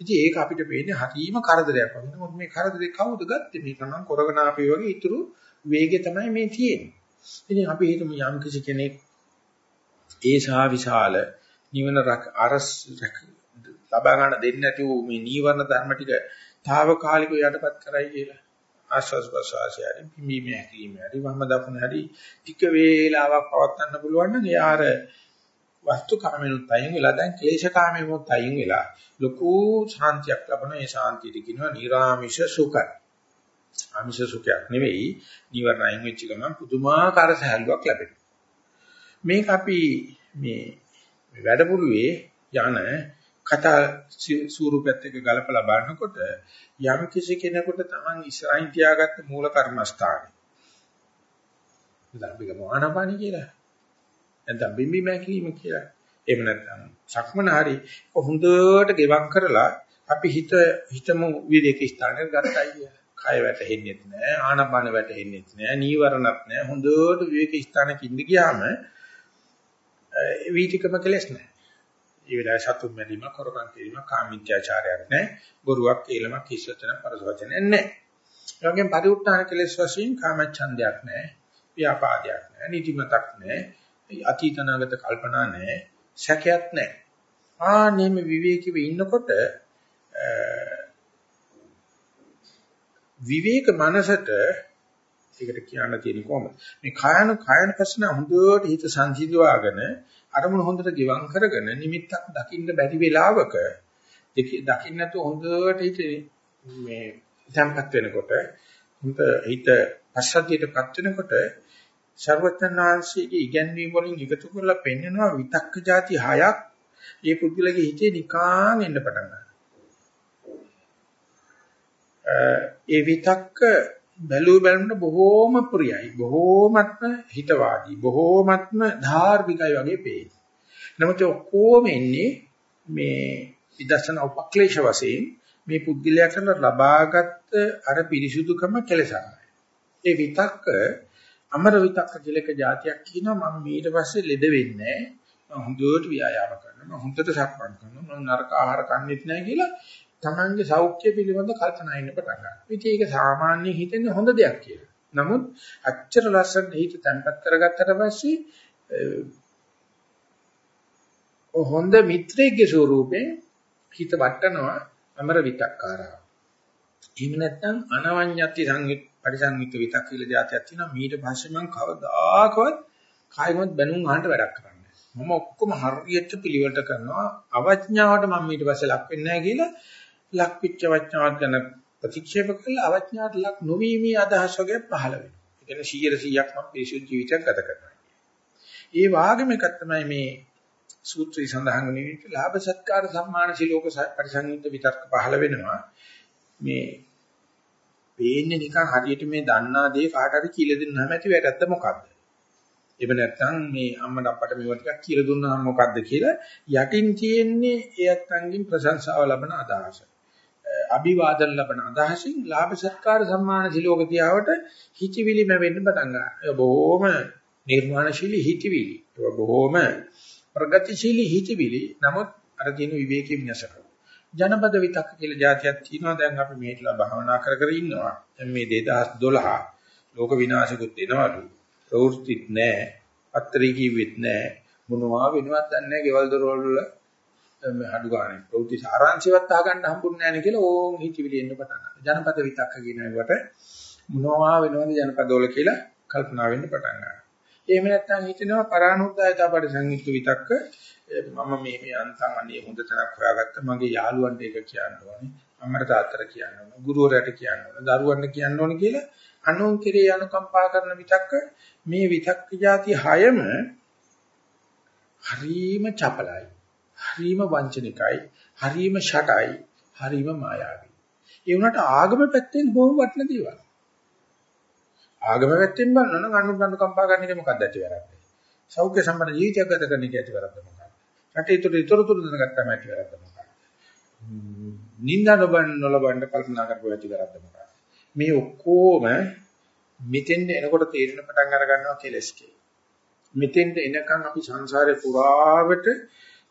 ඉතින් ඒක අපිට පේන්නේ හරීම කරදරයක් වගේ. මොකද මේ කරදරේ කවුද ගත්තේ? මේ තමන් කරගෙන ආපේ වගේ ඊතුරු වේගය තමයි මේ තියෙන්නේ. ඉතින් අපි හිතමු යම් කිසි කෙනෙක් ඒ සා විශාල නිවන අරස් ලබා ගන්න දෙන්නේ නැති වූ මේ නීවරණ ධර්ම ටික తాවකාලිකව යටපත් කරයි කියලා. ආස්වාස් ප්‍රසවාසය හරි පිම්බීම හැකිලිම හරි වම් දකුණ හරි ටික වේලාවක් පවත්වන්න පුළුවන් නම් එයාර වස්තු කාමෙනුත් අයින් වෙලා දැන් ක්ලේශ කාමෙමුත් අයින් වෙලා ලොකු ශාන්තියක් ලබන ඒ ශාන්තියට කියනවා නිර්ආමිෂ සුඛ. ආමිෂ සුඛයක් නෙවෙයි නිවර්ණ අයින් වෙච්ච ගමන් පුදුමාකාර සහැල්ලුවක් ලැබෙනවා. මේක අපි මේ වැඩමුළුවේ යන කතා ස්වරූපයත් එක්ක ගලපලා බලනකොට යම් කිසි කෙනෙකුට Taman ඉස්සරහින් තියාගත්ත මූල කර්මස්ථානේ. ඉතින් අපි ගමු ආනාපානි කියලා. නැත්නම් බිම්බි මෑකිලිම කියලා. එහෙම නැත්නම් සක්මන හරි හොඳට ගෙවම් කරලා අපි හිත හිතමු විවේක ස්ථානයක් ගත්තයි කියලා. කය වැටෙන්නේ නැහැ, ආනපාන වැටෙන්නේ නැහැ, නීවරණත් නැහැ. හොඳට විවේක ස්ථානයක ඉඳ ගියාම වීතිකම කෙලස් නැහැ. ඒ වෙලාවේ සතුම් මැරීම, කරකම් කිරීම, කාමීත්‍යාචාරයක් නැහැ. බොරුවක්, කේලමක්, කිසිවචන පරසවචන නැහැ. ඒ වගේම පරිඋත්තාන කෙලස් වශයෙන් කාමච්ඡන්දයක් නැහැ, ව්‍යාපාදයක් නැහැ, නිදිමතක් නැහැ. අතීත නාගත කල්පනා නැහැ සැකයක් නැහැ ආනෙම විවේකීව ඉන්නකොට විවේක මනසට ඒකට කියන්න තියෙන්නේ කොහොමද මේ කායන කායන ප්‍රශ්න හොඳට හිත සංසිඳවාගෙන අරමුණ හොඳට ගිවං කරගෙන නිමිත්තක් දකින්න බැරි වෙලාවක දකින්න නැතු හොඳට හිත මේ තැම්පත් වෙනකොට හොඳ හිත පස්සද්ධියටපත් වෙනකොට ਸਰවඥාන්සේගේ ඉගැන්වීම් වලින් එකතු කරලා පෙන්වනවා විතක්ක જાති හයක්. ඒ පුද්ගලගේ හිතේ නිකාන් එන්න පටන් ගන්නවා. ඒ විතක්ක බැලු බැලමුන බොහෝම ප්‍රියයි බොහෝමත්ම හිතවාදී බොහෝමත්ම ධාර්මිකයි වගේ පේයි. නමුත් ඔක්කොම එන්නේ මේ විදර්ශන උපක්ලේශ වශයෙන් මේ පුද්ගලයාට ලබාගත් අර පිරිසුදුකම කෙලසනවා. ඒ විතක්ක අමර විතක්ක කියලා එක જાතියක් කියනවා මම ඊට පස්සේ ලෙඩ වෙන්නේ නැහැ. හොඳට ව්‍යායාම කරනවා. මම හොඳට සක්මන් කරනවා. මම නරක ආහාර කන්නේත් නැහැ කියලා තමන්ගේ සෞඛ්‍ය පිළිබඳ කල්පනා ඉන්න පටන් ගන්නවා. ඉතින් ඒක සාමාන්‍ය හිතෙන්නේ හොඳ දෙයක් කියලා. නමුත් අච්චර ලස්සන හිත තැම්පත් කරගත්තට පස්සේ හොඳ මිත්‍රයෙක්ගේ ස්වරූපේ හිත වටනවා අමර විතක්කාරා. එහෙම නැත්නම් අනවඤ්ඤති සංයුත් පරිසංයුත් විතක් කියලා જાතියක් තියෙනවා. මීට පස්සේ මම කවදාකවත් කායිමත් බැනුම් අහන්න වැඩක් කරන්නේ මම ඔක්කොම හරියට පිළිවෙලට කරනවා. අවඥාවට මම ඊට පස්සේ ලක් වෙන්නේ නැහැ කියලා ලක් පිච්ච වඥාවත් ගැන ප්‍රතික්ෂේප කළා අවඥාවට ලක් නොවීමේ අදහස් වගේ පහළ වෙනවා. ඒ කියන්නේ 100 100ක් මම පිරිසුදු ජීවිතයක් ගත කරනවා. ඒ වාගේම එකක් තමයි මේ සූත්‍රය සඳහන් වෙන විදිහට ලාභ සත්කාර සම්මාන සිලෝක පරිසංයුක්ත විතර්ක පහළ වෙනවා. මේ පේන්නේ නිකන් හරියට මේ දන්නා දේ කාට හරි කියලා දෙන්නාම ඇති වැරද්ද මොකද්ද? එහෙම නැත්නම් මේ අම්මට අප්පට මේවා ටිකක් කියලා දුන්නාම මොකද්ද කියලා යටින් තියෙන්නේ එයත් අංගින් ප්‍රශංසාව ලබන අදහස. අභිවාදන ලබන අදහසින් ලාභ සත්කාර සම්මාන සිලෝක තියාවට හිතවිලි මැවෙන්න පටන් ගන්නවා. බොහොම නිර්මාණශීලී හිතවිලි. බොහොම ප්‍රගතිශීලී හිතවිලි. නමුත් අර දින විවේකී විනාශක. ජනපද විතක් කියලා જાතියක් තියෙනවා. දැන් අපි මේట్లా භාවනා කර කර ඉන්නවා. දැන් මේ 2012 ලෝක විනාශකුත් එනවලු. ප්‍රවෘත්තිත් නැහැ. අත්‍තරී කිව්වෙත් නැහැ. මොනවා වෙනවත් දන්නේ නැහැ. ගෙවල් දොරවල් වල අඩු ගන්න ප්‍රවෘත්ති සාරාංශයවත් අහගන්න හම්බුන්නේ නැහැ නේ කියලා ඕන් හිතවිලි එන්න පටන් ගන්නවා. ජනපද විතක්ක කියන එකට මොනවා වෙනවද ජනපදවල කියලා කල්පනා වෙන්න පටන් ගන්නවා. එහෙම නැත්නම් හිතෙනවා පරානුද්යතා පරිසංයුක්ත විතක්ක මම මේ මේ අන්තම් අනේ හොඳ තරක් හොයාගත්ත මගේ යාළුවන්ට ඒක කියන්න ඕනේ අම්මට තාත්තට කියන්න ඕනේ ගුරුවරයාට කියන්න ඕනේ දරුවන්ට කියන්න ඕනේ කියලා අනුන් කෙරේ අනුකම්පා කරන විතක්ක මේ විතක්ක જાති හයම හරීම චපලයි හරීම වංචනිකයි හරීම ෂටයි හරීම මායාවී ඒ වුණාට ආගම පැත්තෙන් බොහොම වටින දේවල් ආගම පැත්තෙන් බලනනම් අනුන් අනුකම්පා කරන එක මොකක්ද ඇති වැරද්ද සෞඛ්‍ය සම්පන්න ජීවිතයක් ගත කරන එක ඇති වැරද්ද මොකක්ද රටේතර ඉතුරුතුරු දැනගත්තාම ඇති වැරද්ද මොකක්ද? නින්දා නොබන් නොලබන්න කල්පනා කරපුවා ඇති වැරද්ද මොකක්ද? මේ ඔක්කොම මෙතෙන්ද එනකොට තේරෙන පටන් අර ගන්නවා කෙලස්කේ. මෙතෙන්ද එනකන් අපි සංසාරේ පුරාවට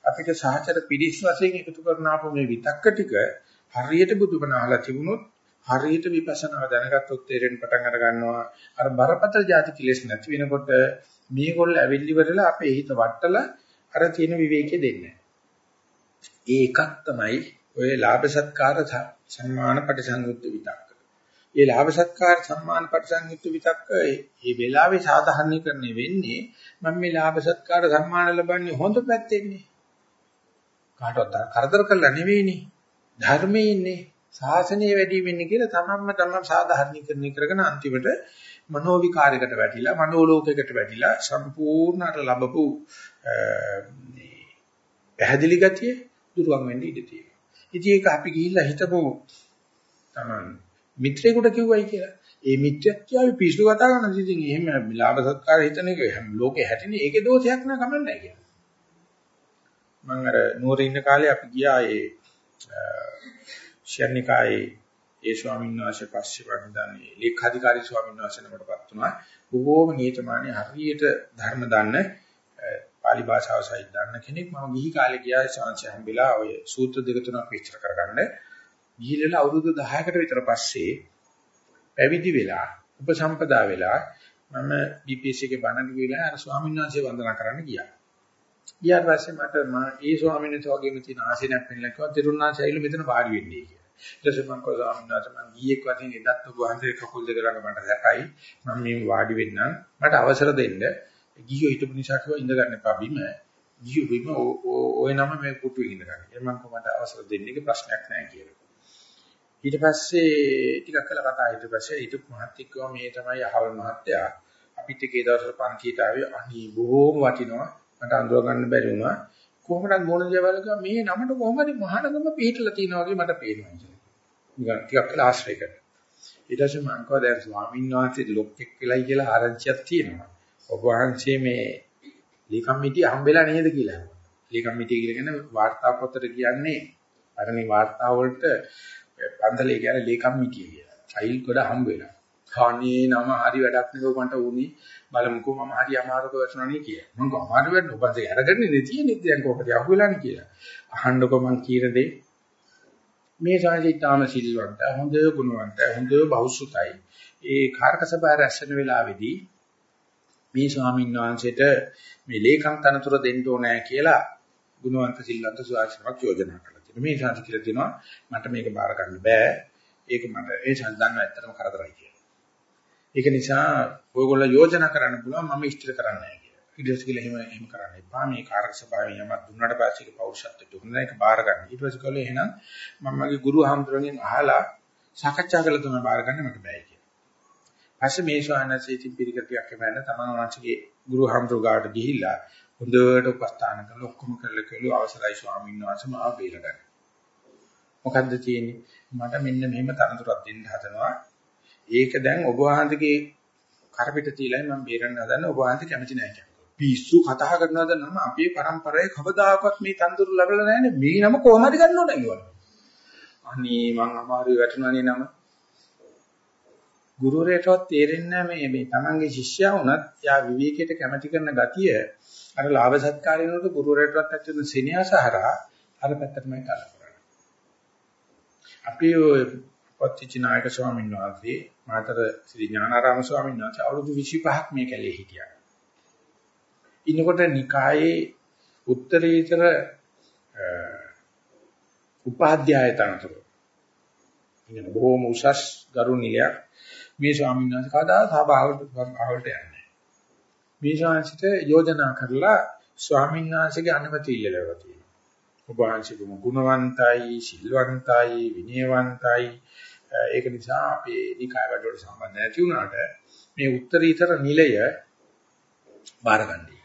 අපිට සහචර පිරිස් වශයෙන් එකතු කරන ආපු මේ විතක්ක ටික හරියට බුදුබණ අහලා තිබුණොත් හරියට විපස්සනාව දැනගත්තොත් තේරෙන්න පටන් අර ගන්නවා අර බරපතල ಜಾති කිලස් නැති වෙනකොට මේගොල්ල ඇවිල්ලි වරලා අපේ හිත වට්ටලා අර තියෙන විවේකයේ දෙන්නේ. ඒ එකක් තමයි ඔය ලාභ සත්කාර සම්මාන පටිසංයුක්ත විතක්ක. ඒ ලාභ සත්කාර සම්මාන පටිසංයුක්ත විතක්ක මේ වෙලාවේ සාධාරණීකරණය වෙන්නේ මම මේ ලාභ සත්කාර සම්මාන ලබන්නේ හොඳ පැත්තෙන්නේ. කාටවත් කරදර කරලා නෙවෙයිනේ. ධර්මයේ ඉන්නේ. ශාසනීය වැඩි වෙන්නේ කියලා තමන්ම තමන් සාධාරණීකරණය කරගෙන අන්තිමට මනෝ විකාරයකට වැටිලා මනෝ ලෝකයකට වැටිලා සම්පූර්ණ අර ලැබපු පැහැදිලි ගතිය දුරවන් වෙන්න ඉඩ තියෙනවා. ඉතින් ඒක අපි ගිහිල්ලා හිතපො තමන් මිත්‍රයෙකුට කිව්වයි කියලා. ඒ මිත්‍යත්වය පිස්සු කතා කරන ඉතින් එහෙම ලාභ සත්කාර හිතන එක ලෝකේ හැටිනේ ඒකේ දෝෂයක් නෑ කමන්නේ කියලා. මම අර නුවර ඉන්න කාලේ අපි ගියා ඒ ශර්ණිකායේ ඒ ස්වාමීන් වහන්සේ පස්සේ වන්දන්නේ ලේඛාධිකාරී ස්වාමීන් වහන්සේ නමකටපත් වුණා. බොහෝම නියතමානී හරියට ධර්ම දන්න පාලි භාෂාව සහිත දන්න කෙනෙක් මම ගිහි කාලේ ගියා ශාන්සි හම්බෙලා ඔය සූත්‍ර දෙක තුනක් විස්තර කරගන්න. ගිහිල්ලා අවුරුදු 10කට විතර පස්සේ පැවිදි වෙලා උපසම්පදා වෙලා මම BPSC එකේ බණ ගිහලා අර ස්වාමීන් වහන්සේ වන්දනා කරන්න ගියා. ගියාට පස්සේ මට මා ඒ ස්වාමීන් වහන්සේ වගේම තියෙන ආසනයක් පෙන්නලා කිව්වා තිරුණාචෛල මෙතන වාඩි වෙන්නේ කියලා. ඊට පස්සේ මම කෝ ස්වාමීන් වහන්සේ මම ගියෙක් වශයෙන් එදත් ඔබ වහන්සේ කකුල් දෙක ළඟ මට දැකයි මම මේ වාඩි වෙන්න මට අවසර දෙන්න ගියෝ හිටපු නිසා කිව්වා ඉඳ ගන්න එපා බිම. ගියෝ බිම ඔය නම මේ පුටුවේ ඉඳ ගන්න. ඒ මම කොහමද අවසර දෙන්නේ කියලා ප්‍රශ්නයක් නැහැ කියලා. ඊට පස්සේ ටිකක් කළා කතා ඊට පස්සේ ඊට මහත්තික්ව මේ තමයි අහවල් මහත්තයා අපිත් එකේ දවසට පන්තියට ආවේ අනී බොහොම වටිනවා මට අඳුර ගන්න බැරි වුණා කොහොමද මොන දේවල්ක මේ නමට කොහොමද මහානගම පිළිట్లా තියෙනවා වගේ මට පේනවා නිකන් ටිකක් කළා ආශ්‍රය කරලා ඊට පස්සේ මම කිව්වා දැන් ස්වාමීන් වහන්සේ ලොක්ෙක් වෙලයි කියලා ආරංචියක් තියෙනවා ඔබ වහන්සේ මේ ලීකම් මිටිය හම්බෙලා නේද කියලා. ලීකම් මිටිය කියලා කියන්නේ වාර්තා පොතට කියන්නේ අරණි වාර්තා වලට පන්තලේ කියන්නේ ලීකම් මිටිය කියලා. ෆයිල් කොට හම්බ වෙලා. කණේ නම හරි වැඩක් නෙවෙයි මට උනේ බලමුකෝ මම හරි අමාරුක වචනනේ කියලා. මම කව අමාරු වෙන්න ඔබ දැන් අරගෙන නේ තියෙන්නේ දැන් කොහොමද අහුවෙලානේ කියලා. අහන්නකො මං කියන දේ මේ සාහිත්‍යතාම සිල්වන්ත හොඳ ගුණවන්ත හොඳ බෞසුතයි. ඒ කාර්ක සභාව රැස්වෙන වෙලාවේදී මේ ස්වාමීන් වහන්සේට මේ ලේකම් තනතුර දෙන්න ඕනෑ කියලා ගුණවන්ත සිල්වන්ත සුවාශ්‍රමක් යෝජනා කළා. තියෙනවා. මේ ශාන්ති කියලා තියෙනවා මට මේක බාර ගන්න බෑ. ඒක මට ඒ ශාන්ති දන්නවා ඇත්තටම කරදරයි කියලා. ඒක නිසා ඔයගොල්ලෝ යෝජනා කරන්න පුළුවන් මම ඉෂ්ට කරන්නේ නැහැ කියලා. ඊට පස්සේ කියලා එහෙම එහෙම කරන්න එපා. මේ කාර්ක ස්වභාවයෙන් යමක් දුන්නාට පස්සේ ඒක පෞරුෂත්වයට හොඳ නැහැ ඒක බාර ගන්න. ඊට පස්සේ කළේ එහෙනම් මම මගේ ගුරු හාමුදුරන්ගෙන් අහලා සාකච්ඡා කළා තමයි බාර ගන්න මට බෑ කියලා. පස්සේ මේ ශ්‍රාවණසේ තිපිරිකටියක් එමෙන්න තමන් වහන්සේගේ ගුරු හාමුදුරු ගාවට ගිහිල්ලා හොඳට උපස්ථාන කරලා ඔක්කොම කරලා කියලා අවසරයි ස්වාමීන් වහන්සේ මාව බේරගන්න. මොකද්ද තියෙන්නේ? මට මෙන්න මෙහෙම තනතුරක් දෙන්න හදනවා. ඒක දැන් ඔබ වහන්සේගේ කරපිට තියලා මම බේරන්න හදන ඔබ වහන්සේ කැමති නැහැ කියලා. පිස්සු කතා කරනවද නම් අපේ પરම්පරාවේ කවදාකවත් මේ තනතුරු ලැබලා නැහැනේ. මේ නම කොහොමද ගන්න ඕන කියලා. අනේ මං අමාරුයි වැටුණානේ නම. ගුරුවරයාටවත් තේරෙන්නේ මේ මේ තමන්ගේ ශිෂ්‍යයා වුණත් යා විවේකයට කැමති කරන ගතිය අර ලාභ සත්කාරිනුට ගුරුවරයාටවත් ඇති වෙන සෙනෙහසහරා අර පැත්තටමයි කල කරන්නේ. අපි ඔය පත්‍චි නායක ස්වාමීන් වහන්සේ මාතර ශ්‍රී ඥානාරාම ස්වාමීන් වහන්සේ අවුරුදු 25ක් මේ කැලේ හිටියා. ඉන්නකොට නිකායේ උත්තරීතර උපාධ්‍යාය තනතුරු. ඉගෙන බොහොම උසස් ගරු නිලයක් මේ ස්වාමීන් වහන්සේ කවදා සභාවට සභාවට යන්නේ. මේ ශාන්සිට යෝජනා කරලා ස්වාමීන් වහන්සේගේ අනුමැතිය ඉල්ලලා තියෙනවා. ඔබ වහන්සේකම ගුණවන්තයි, සිල්වන්තයි, විනයවන්තයි. ඒක නිසා අපේ නිකාය වැඩවලට සම්බන්ධ නැති වුණාට මේ උත්තරීතර නිලය බාරගන්නයි.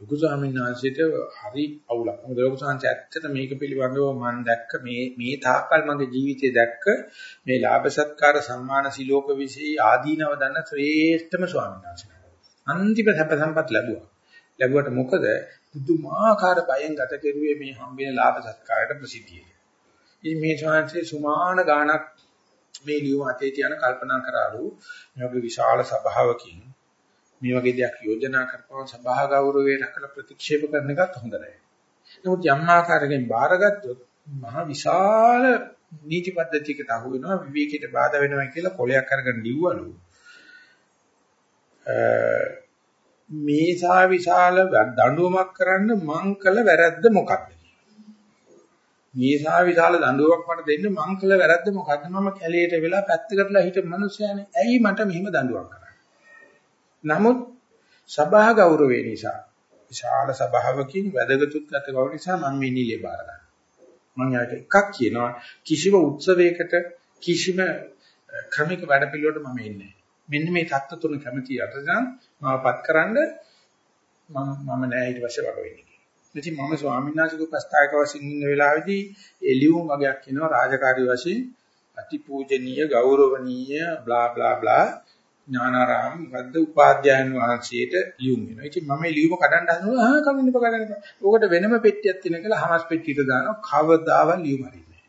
ලොකු ස්වාමීන් වහන්සේට හරි අවුලක්. මොකද ලොකු ස්වාමීන් ඇත්තට මේක පිළිබඳව මම දැක්ක මේ මේ තාක්කල් මගේ ජීවිතේ දැක්ක මේ ලාභ සත්කාර සම්මාන සිලෝක විශ්ේ ආදීනව දන්න ශ්‍රේෂ්ඨම ස්වාමීන් වහන්සේ. අන්තිම සැප සම්පත් ලැබුවා. ලැබුවට මොකද බුදුමාකාර බයෙන් ගත කෙරුවේ මේ හම්බෙන ලාභ සත්කාරයට ප්‍රසිද්ධිය. ඉතින් මේ ස්වාමීන් සුමාන ගානක් මේ ලියුම අතේ තියන කල්පනා කරාලු මේ වගේ විශාල සභාවකින් මේ වගේ දෙයක් යෝජනා කරපුවම සභා ගෞරවය රැකලා ප්‍රතික්ෂේප කරන එකත් හොඳ නැහැ. නමුත් යම් ආකාරයකින් බාරගත්තොත් මහ විශාල නීති පද්ධතියකට අහු වෙනවා විවේකයට බාධා වෙනවා කියලා කොලයක් අරගෙන ලිව්වලු. මේසා විශාල දඬුවමක් කරන්න මං කළ වැරද්ද මොකක්ද? මේසා විශාල දඬුවමක් මට දෙන්න මං කළ වැරද්ද මොකක්ද? මම කැලේට වෙලා පැත්තකටලා හිටපු මිනිස්සයානේ. ඇයි මට මෙහෙම දඬුවම් කරන්නේ? නමුත් සභා ගෞරවය නිසා විශාල සභාවකින් වැදගත්ුත් ගත ගෞරව නිසා මම මේ නිලේ බාර ගන්නවා. මම යාට එකක් කියනවා කිසිම උත්සවයකට කිසිම ක්‍රමික වැඩපිළිවෙලකට මම එන්නේ මෙන්න මේ தත්ත්ව තුන කැමති යටදන් මාපත් කරන්න මම මම නෑ ඊට පස්සේ වග වෙන්නේ කියලා. ඉතින් මම ස්වාමීන් වහන්සේගේ ප්‍රස්තාවක වශයෙන් ඉන්න වෙලාවේදී එළියුම් වගේක් කියනවා රාජකාරී වශයෙන් අතිපූජනීය ගෞරවනීය බ්ලා බ්ලා බ්ලා ඥානාරාම මොකද්ද උපාධ්‍යයන් වහන්සේට ලියුම් වෙනවා. ඉතින් මම මේ ලියුම කඩන්න හදනවා ආ කමින්න කඩන්න. ඕකට වෙනම පෙට්ටියක් තියෙන කියලා හමස් පෙට්ටියට දානවා. කවදාවත් ලියුම හරින්නේ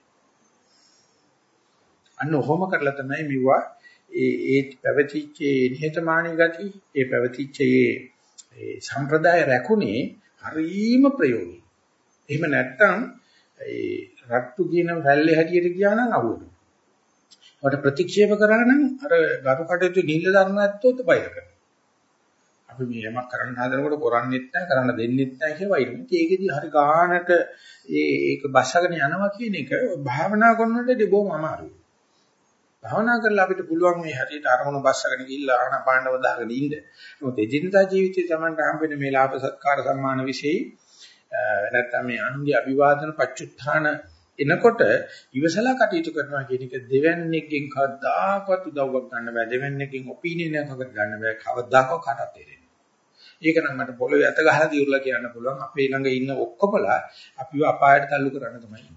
අන්න ඔහොම කරලා තමයි මෙවුවා ඒ ඒ පැවතිච්ච නිහතමානී ගති, ඒ පැවතිච්ච ඒ සම්ප්‍රදාය රැකුනේ හරීම ප්‍රයෝගී. එහෙම නැත්තම් ඒ රට්ටු කියන රැල්ලේ හැටියට ගියා නම් අහුවෙනවා. වට ප්‍රතික්ෂේප කරා නම් අර ගරු කටයුතු නිල්ල ධර්ම නැත්තොත් බයිර කරනවා. අපි මේ යමක් කරන්න හදනකොට කරන්නේත් නැහැ, කරන්න දෙන්නෙත් නැහැ කියලා වෛර. ඒකෙදි හරි ගානට ඒ ඒක බස්සගෙන යනවා කියන එක භාවනා කරනකොට දෙබොම අමාරුයි. භාවනා කරලා අපිට පුළුවන් මේ හරියට අරමුණු බස්සගෙන ගිහිල්ලා ආන පාණ්ඩව දාගෙන ඉන්න. මොකද එදිනදා ජීවිතයේ Tamanට හම්බෙන මේ ලාභ සත්කාර සම්මාන વિશે නැත්තම් මේ අනුන්ගේ අභිවාදන පච්චුත්ථාන එනකොට ඉවසලා කටයුතු කරනවා කියන එක දෙවන්නේකින් කවදාකවත් උදව්වක් ගන්න බෑ දෙවන්නේකින් ඔපිනියන් එකකට ගන්න බෑ කවදාකවත් කාටවත් තේරෙන්නේ. ඒක නම් මට පොළවේ ඇත ගහලා දියුරලා කියන්න පුළුවන් අපේ ළඟ ඉන්න ඔක්කොමලා අපිව අපායට තල්ලු කරන්න තමයි ඉන්නේ.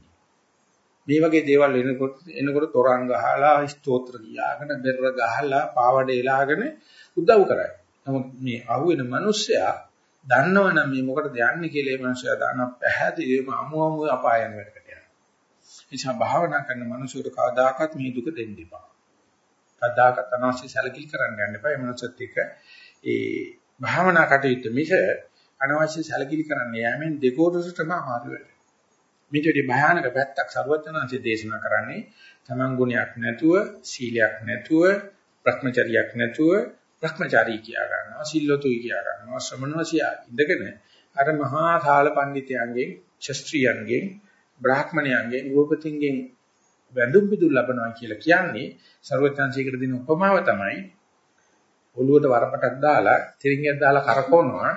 මේ වගේ දේවල් එනකොට එනකොට තොරන් ගහලා ස්තෝත්‍ර කියාගෙන බෙර ගහලා පාවඩ එලාගෙන උදව් කරයි. නමුත් මේ අහුවෙන මිනිස්සයා දන්නවනම් මේ මොකටද යන්නේ කියලා ඒ මිනිස්සයා දන්නවා පැහැදිලිවම අමු අමු අපායන් වැඩකට යනවා. නිසා භාවනා කරන මිනිසුන්ට කවදාකවත් මේ දුක දෙන්න එපා. කවදාකවත් අනවශ්‍ය සැලකිලි කරන්න යන්න එපා. ඒ මිනිස්සුත් එක්ක ඒ භාවනා කටයුත්ත මිස අනවශ්‍ය සැලකිලි කරන්න යෑමෙන් දෙකෝටසටම අමාරු වෙනවා. මේට වඩා භයානක පැත්තක් සර්වඥාන්සේ දේශනා කරන්නේ තමන් ගුණයක් නැතුව, සීලයක් නැතුව, භ්‍රමචරියක් නැතුව භ්‍රමචාරී කියා ගන්නවා, සිල්ලතුයි කියා ගන්නවා, ශ්‍රමණවසියා ඉඳගෙන අර මහා ථාල පඬිතයන්ගෙන්, ශාස්ත්‍රීයන්ගෙන් බ්‍රාහ්මණයන්ගෙන් ගෘහපතින්ගෙන් වැඳුම් පිදුම් ලබනවා කියලා කියන්නේ ਸਰවඥාන්සේකට දෙන උපමාව තමයි ඔළුවට වරපටක් දාලා තිරින්ගයක් දාලා කරකවනවා.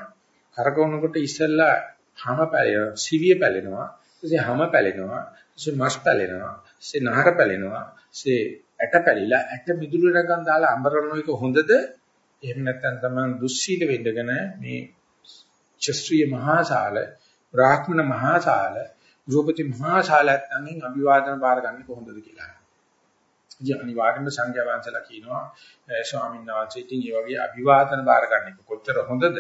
කරකවනකොට ඉස්සෙල්ලා හැම පැලෙනවා සිවිය පැලෙනවා. ඊටසේ හැම පැලෙනවා ඊටසේ මස් පැලෙනවා ඊටසේ නහර පැලෙනවා ඊටසේ ඇට පැලිලා ඇට මිදුළු රකම් දාලා අඹරන එක හොඳද එහෙම නැත්නම් තමයි දුස්සීල වෙන්නගෙන මේ ක්ෂත්‍රීය මහාශාල බ්‍රාහ්මණ මහාශාල ගෘහපති මහාශාලයන් අභිවාදන බාර ගන්න කොහොමද කියලා. ඉතින් අනිවාර්යයෙන්ම සංඝයා වහන්සේලා කියනවා ස්වාමීන් වහන්සේ ඉතින් මේ වගේ අභිවාදන බාර ගන්න එක කොච්චර හොඳද?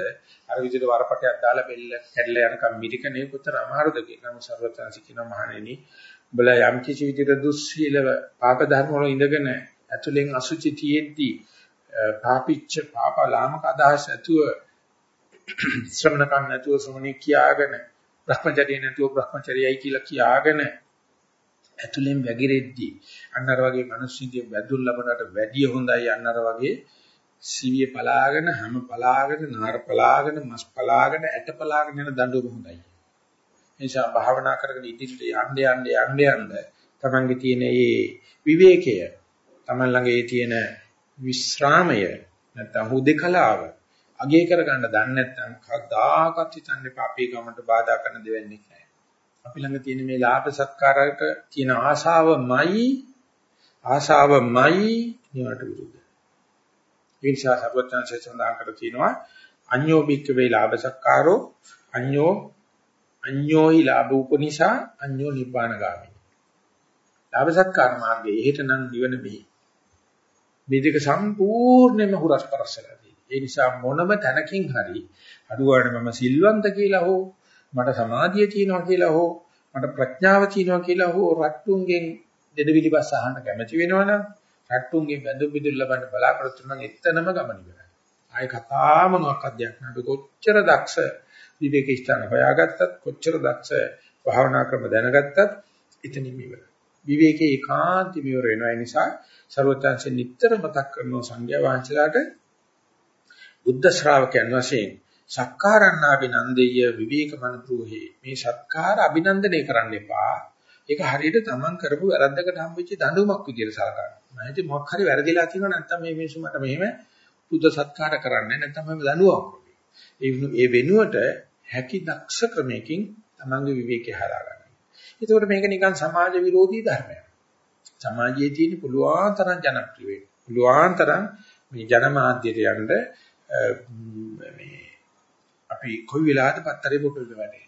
අර විදිහට වරපටයක් දාලා බෙල්ල කැඩලා යනකම් මිරිකනේ කොච්චර අමාරුද? කියලා නම් සර්වඥාන්සි කියනවා මහණෙනි උඹලා යම් කිසි විදිහට දුස්සීලව පාප ධර්ම වල ඉඳගෙන ඇතුලෙන් අසුචි තියෙද්දි පාපිච්ච පාප ලාමක අදහස් ඇතුව ශ්‍රමණකම් නැතුව ශ්‍රමණේ කියාගෙන භ්‍රමචර්ය නැතුව භ්‍රමචර්යයි කියලා කියාගෙන ඇතුලෙන් වැగిරෙද්දී අන්නර වගේ මිනිස්සුන්ගේ වැදුල් ලබනට වැඩිය හොඳයි අන්නර වගේ සිවිය පලාගෙන හැම පලාගෙන නාර පලාගෙන මස් පලාගෙන ඇට පලාගෙන යන දඬුවම හොඳයි. එනිසා භාවනා කරගෙන ඉදිරියට යන්න යන්න යන්න යන්න තමන්ගේ තියෙන මේ විවේකය තමන් ළඟේ තියෙන විස්රාමය නැත්නම් හුදේකලාව අගේ කරගන්න දන්නේ නැත්නම් කවදාකවත් හිතන්නේ පාපී ගමන්ට බාධා කරන දෙවන්නේ නැහැ. අපි ළඟ තියෙන මේ ලාභ සත්කාරයට තියෙන ආශාවමයි ආශාවමයි නිවට විරුද්ධ. ඒ නිසා සර්වඥාන්සේ සඳහන් කර තියෙනවා අඤ්ඤෝ බික්ක වේ ලාභ සත්කාරෝ අඤ්ඤෝ අඤ්ඤෝහි ලාභ උපනිෂා අඤ්ඤෝ නිබ්බානගාමි. ලාභ සත්කාර මාර්ගයේ එහෙට නම් නිවන මෙහි. මේ දෙක සම්පූර්ණයෙන්ම හුරස් පරස්සලා ඒ නිසා මොනම තැනකින් හරි අඩුවාට මම සිල්වන්ත කියලා හෝ මට සමාධිය තියෙනවා කියලා හෝ මට ප්‍රඥාව තියෙනවා කියලා හෝ රට්ටුන්ගෙන් දෙදවිලිපස් අහන්න කැමති වෙනවනම් රට්ටුන්ගෙන් බඳු බිදුල් ලබන්න බලාපොරොත්තු නම් එතනම ගමන ඉවරයි. ආයේ කතා මොනවාක්වත් දෙයක් නෑ. අපි කොච්චර දක්ෂ විවේක ස්ථාන හොයාගත්තත් කොච්චර දක්ෂ භාවනා ක්‍රම දැනගත්තත් එතනින් ඉවරයි. විවේකේ ඒකාන්තම ඉවර වෙනවා. ඒ නිසා ਸਰවඥාන්සේ නිතර මතක් කරනවා සංඝයා වහන්සේලාට බුද්ධ ශ්‍රාවකයන් වශයෙන් සක්කාරණා අභිනන්දෙය විවේක මනප්‍රෝහේ මේ සත්කාර අභිනන්දනය කරන්න එපා. ඒක හරියට තමන් කරපු වැරද්දකට හම්බෙච්ච දඬුවමක් විදියට සලකන්න. මම හිතේ මොකක් හරි වැරදිලා තියෙනවා නැත්නම් මේ මිනිස්සු මට මෙහෙම බුද්ධ සත්කාර කරන්නේ නැත්නම් මම දඬුවම් ඒ වෙනුවට හැකි දක්ෂ ක්‍රමයකින් තමන්ගේ විවේකේ හදාගන්න. ඒකෝට මේක නිකන් සමාජ විරෝධී ධර්මයක්. සමාජයේ තියෙන පුළුවන් තරම් ජනප්‍රිය වෙන්න. පුළුවන් තරම් මේ ජනමාධ්‍යයට යන්න මේ අපි කොයි වෙලාවද පත්තරේ පොටුද වැඩේ.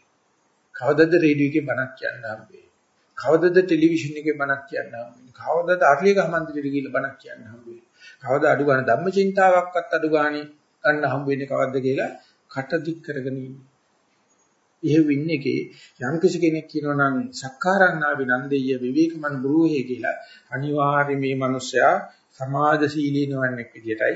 කවදද රේඩියෝ එකේ බණක් කියන්න හම්බෙන්නේ. කවදද ටෙලිවිෂන් එකේ බණක් කියන්න හම්බෙන්නේ. කවදද අර්ලියගහ මන්දිරෙට ගිහිල්ලා බණක් කියන්න හම්බෙන්නේ. කවද අඩු ගන්න ධම්මචින්තාවක්වත් අඩු ගානේ ගන්න හම්බෙන්නේ කවද්ද කියලා කට දික් කරගෙන ඉන්නේ. එහෙව් ඉන්නේ කේ යම් කිසි කෙනෙක් කියනවා නම් සක්කාරණා විනන්දෙය විවේකමන් බ්‍රූහේ කියලා අනිවාර්යයෙන් මේ මිනිස්සයා සමාජශීලී නොවන්නෙක් විදියටයි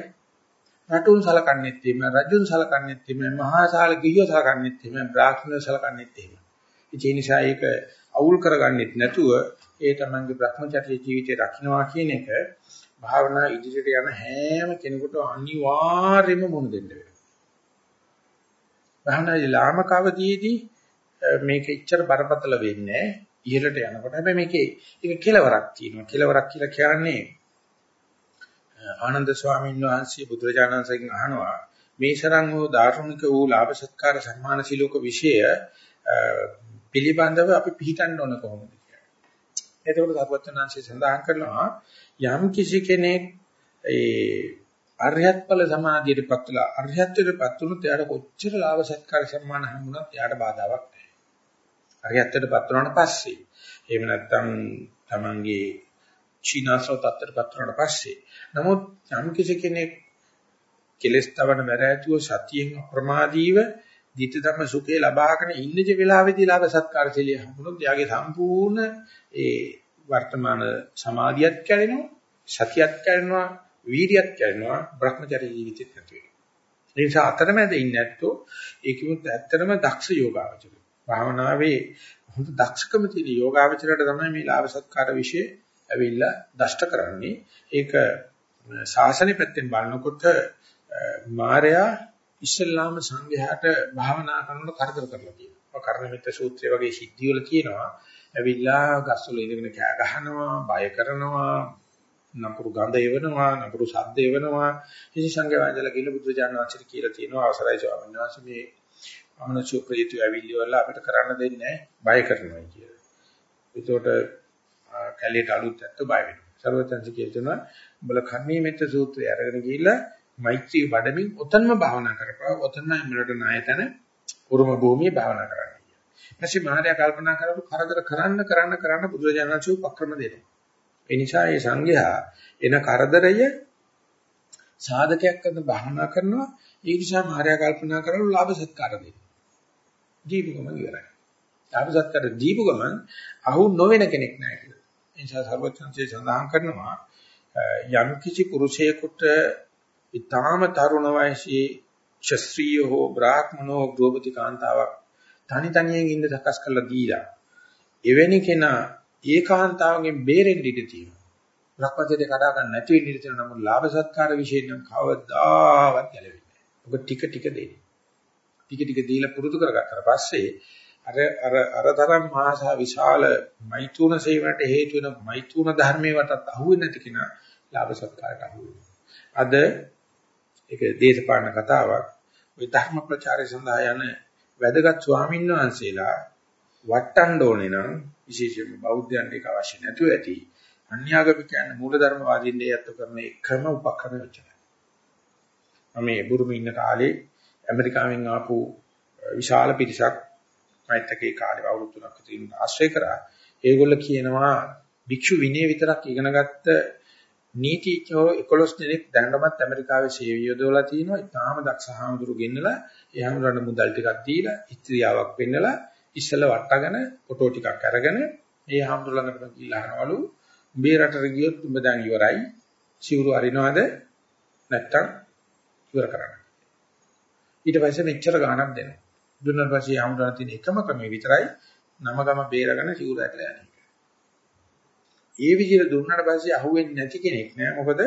රටුන් සලකන්නේත් එහෙම රජුන් සලකන්නේත් එහෙම මහාසාල ගිහියෝ සලකන්නේත් එහෙම බ්‍රාහ්මණයෝ සලකන්නේත් එහෙම. ඒ නිසා ඒක අවුල් කරගන්නෙත් නැතුව ඒ තමන්ගේ Brahmacharya ජීවිතය රකින්නවා කියන එක භාවනා ඉදිරියට යන හැම කෙනෙකුට අනිවාර්යයෙන්ම මුණ දෙන්න වෙනවා. භාවනාවේ ලාමකවදීදී මේක ඉච්චර බරපතල වෙන්නේ ඉහළට යනකොට හැබැයි මේකේ ඒක කෙලවරක් තියෙනවා. කෙලවරක් කියලා කියන්නේ ආනන්ද ස්වාමීන් වහන්සේ බුදුරජාණන් වහන්සේගෙන් අහනවා මේ ශරං වූ ධාර්මික වූ ලාභ සත්කාර සම්මාන සිලෝක විෂය පිළිබඳව අපි පිළිටන්න ඕන කොහොමද කියලා. එතකොට සර්වඥාන්සේ සඳහන් කරනවා යම් කිසි කෙනෙක් ඒ අරහත් ඵල සමාධියටපත් වෙලා අරහත්ත්වයටපත් වුණොත් එයාට කොච්චර ලාභ සත්කාර සම්මාන හම්බුණත් එයාට බාධාවක් නැහැ. අරහත්ත්වයටපත් වුණාට පස්සේ එහෙම නැත්නම් තමන්ගේ චීනාසව තත්ත්වයටපත් වුණාට පස්සේ. නමුත් යම් කිසි කෙනෙක් කෙලස් තවන වැරෑතුව සතියෙන් අප්‍රමාදීව ධිට ධම්ම සුඛේ ලබාගෙන ඉන්නජ වෙලාවේදී ලාභ සත්කාර සිලිය හම්බුනොත් එයාගේ සම්පූර්ණ ඒ වර්තමාන සමාධියත් කැඩෙනවා සතියත් කැඩෙනවා වීර්යත් කැඩෙනවා Brahmacharya ජීවිතෙත් නැති වෙනවා. ඒ නිසා අතරමැද ඉන්නේ නැත්තෝ ඒකෙමුත් ඇත්තටම දක්ෂ යෝගාවචරය. භාවනාවේ හොඳ දක්ෂකම තියෙන යෝගාවචරයට තමයි මේ ලාභ සත්කාර વિશે ඇවිල්ලා දෂ්ට කරන්නේ ඒක ශාසනය පැත්තෙන් බලනකොට මාර්යා ඉස්ලාම සංඝයාට භාවනා කරනකොට කරදර කරලා තියෙනවා. කර්ණමිත්‍ර සූත්‍රය වගේ සිද්ධි වල තියෙනවා ඇවිල්ලා ගස්වල ඉඳගෙන කෑ ගහනවා, බය කරනවා, නපුරු ගඳ එවනවා, නපුරු ශබ්ද එවනවා. ඉතින් සංඝයා වහන්සේලා කියලා බුදුරජාණන් වහන්සේට කියලා තියෙනවා අවසරයි ස්වාමීන් වහන්සේ මේ අමනසු ප්‍රේතය ඇවිල්ලි වල අපිට කරන්න දෙන්නේ නැහැ, බය කරනවා කියලා. ඒතකොට කැලියට අලුත් ඇත්ත බය වෙනවා. සර්වඥාන්සේ කියනවා උඹලා කර්මී මෙත්ත සූත්‍රය අරගෙන ගිහිල්ලා මෛත්‍රී වඩමින් ඔතනම භාවනා කරපුවා. ඔතනම මුලට නායතන උරුම භූමියේ භාවනා කරන්න. ඊපස්සේ මහරයා කල්පනා කරපු කරදර කරන්න කරන්න කරන්න බුදුරජාණන් වහන්සේ උපක්‍රම දෙනවා. ඒ නිසා මේ සංඝයා එන කරදරය සාධකයක් කරන භාවනා කරනවා. ඒ නිසා මහරයා කල්පනා කරලා ලාභ සත්කාර දෙනවා. දීපුකම ඉවරයි. ලාභ සත්කාර දීපු ගමන් අහු නොවන කෙනෙක් නැහැ කියලා. ඒ නිසා සර්වඥාන්සේ සඳහන් කරනවා යම් කිසි පුරුෂයෙකුට ඊටාම තරුණ වයසේ ක්ෂත්‍රීය හෝ බ්‍රාහ්මණෝ ගෘහපති කාන්තාවක් තනි තනියෙන් ඉන්න සකස් කරලා දීලා එවැනි කෙනා ඒකාන්තාවගෙන් බේරෙන්න ඉඩ තියෙනවා. ලක්පතේ කඩා ගන්න නැති වෙන්න ඉඩ තියෙනවා. නමුත් ලාභ සත්කාර විශේෂ නම් කවදාවත් ගැලවෙන්නේ නැහැ. ඔබ ටික ටික දෙන්න. ටික ටික දීලා පුරුදු කරගත්තාට පස්සේ අර අර අරතරම් මහා විශාල මෛතුන සේවයට හේතු වෙන මෛතුන ධර්මයේ වටත් අහුවෙන්නේ නැති කෙනා ලාභ සත්කාරයට අහු අද ඒක දේශපාලන කතාවක්. ওই ධර්ම ප්‍රචාරය සඳහා යන වැදගත් ස්වාමීන් වහන්සේලා වටන්න ඕනේ නම් විශේෂයෙන්ම බෞද්ධයන්ට ඒක අවශ්‍ය නැතුව ඇති. අන්‍යාගමිකයන් මූලධර්මවාදීන් දෙයත් කරන එකම උපක්‍රම වෙච්චා. මේ බුරුමේ ඉන්න කාලේ ඇමරිකාවෙන් ආපු විශාල පිරිසක් මෛත්‍රිකේ කාලේ අවුරුදු තුනක් විතර ආශ්‍රය කරා. ඒගොල්ලෝ කියනවා භික්ෂු විනය විතරක් ඉගෙනගත්ත නීතිඥයෝ 11 දෙනෙක් දැනටමත් ඇමරිකාවේ සේවය යොදවලා තිනවා. ඊටාම දක්ෂ හාමුදුරු ගෙන්නලා ඒ හාමුදුරන්ට මුදල් ටිකක් දීලා ස්ත්‍රියාවක් වෙන්නලා ඉස්සල වට්ටගෙන ෆොටෝ ටිකක් අරගෙන ඒ හාමුදුර ළඟටම ගිහිල්ලා අහනවලු උඹේ රටට ගියොත් උඹ දැන් ඉවරයි. සිවුරු අරිනවද? නැත්තම් ඉවර කරන්න. ඊට පස්සේ මෙච්චර ගාණක් දෙනවා. දුන්නාට පස්සේ හාමුදුරන් තියෙන එකම ක්‍රමය විතරයි නම ගම බේරගෙන සිවුර ඇටලා යන්නේ. ඒ විදිහට දුන්නාට පස්සේ අහුවෙන්නේ නැති කෙනෙක් නෑ. මොකද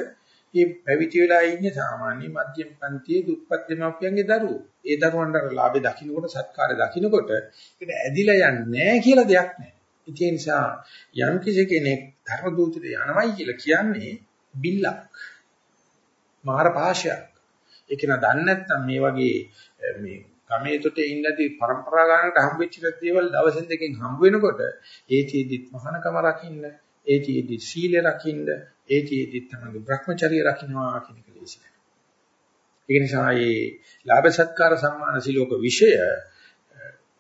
මේ පැවිදි වෙලා ඉන්නේ සාමාන්‍ය මධ්‍යම පන්තියේ දුප්පත් දෙමාපියන්ගේ දරුවෝ. ඒ දරුවන්ට අර ලාභේ දකින්නකොට සත්කාරය දකින්නකොට ඒක ඇදිලා යන්නේ නැහැ කියලා දෙයක් නැහැ. ඒ නිසා යම් කිසි කෙනෙක් ධර්ම දූතිත යනවයි කියලා කියන්නේ බිල්ලක්. මාර පාශයක්. ඒක න දන්නේ නැත්නම් මේ වගේ මේ ගමේ තොටේ ඉඳදී પરම්පරා ගානකට හම්බෙච්ච දේවල් දවසෙන් දෙකෙන් හම්බ වෙනකොට ඒචීදිත් මහානකම රකින්න ඒචීදිත් සීලය රකින්න ඒචීදිත් තමයි Brahmacharya රකින්නවා කියන එක ලේසියි. ඒ නිසා මේ ලාභ සත්කාර සම්මාන සිලෝක විෂය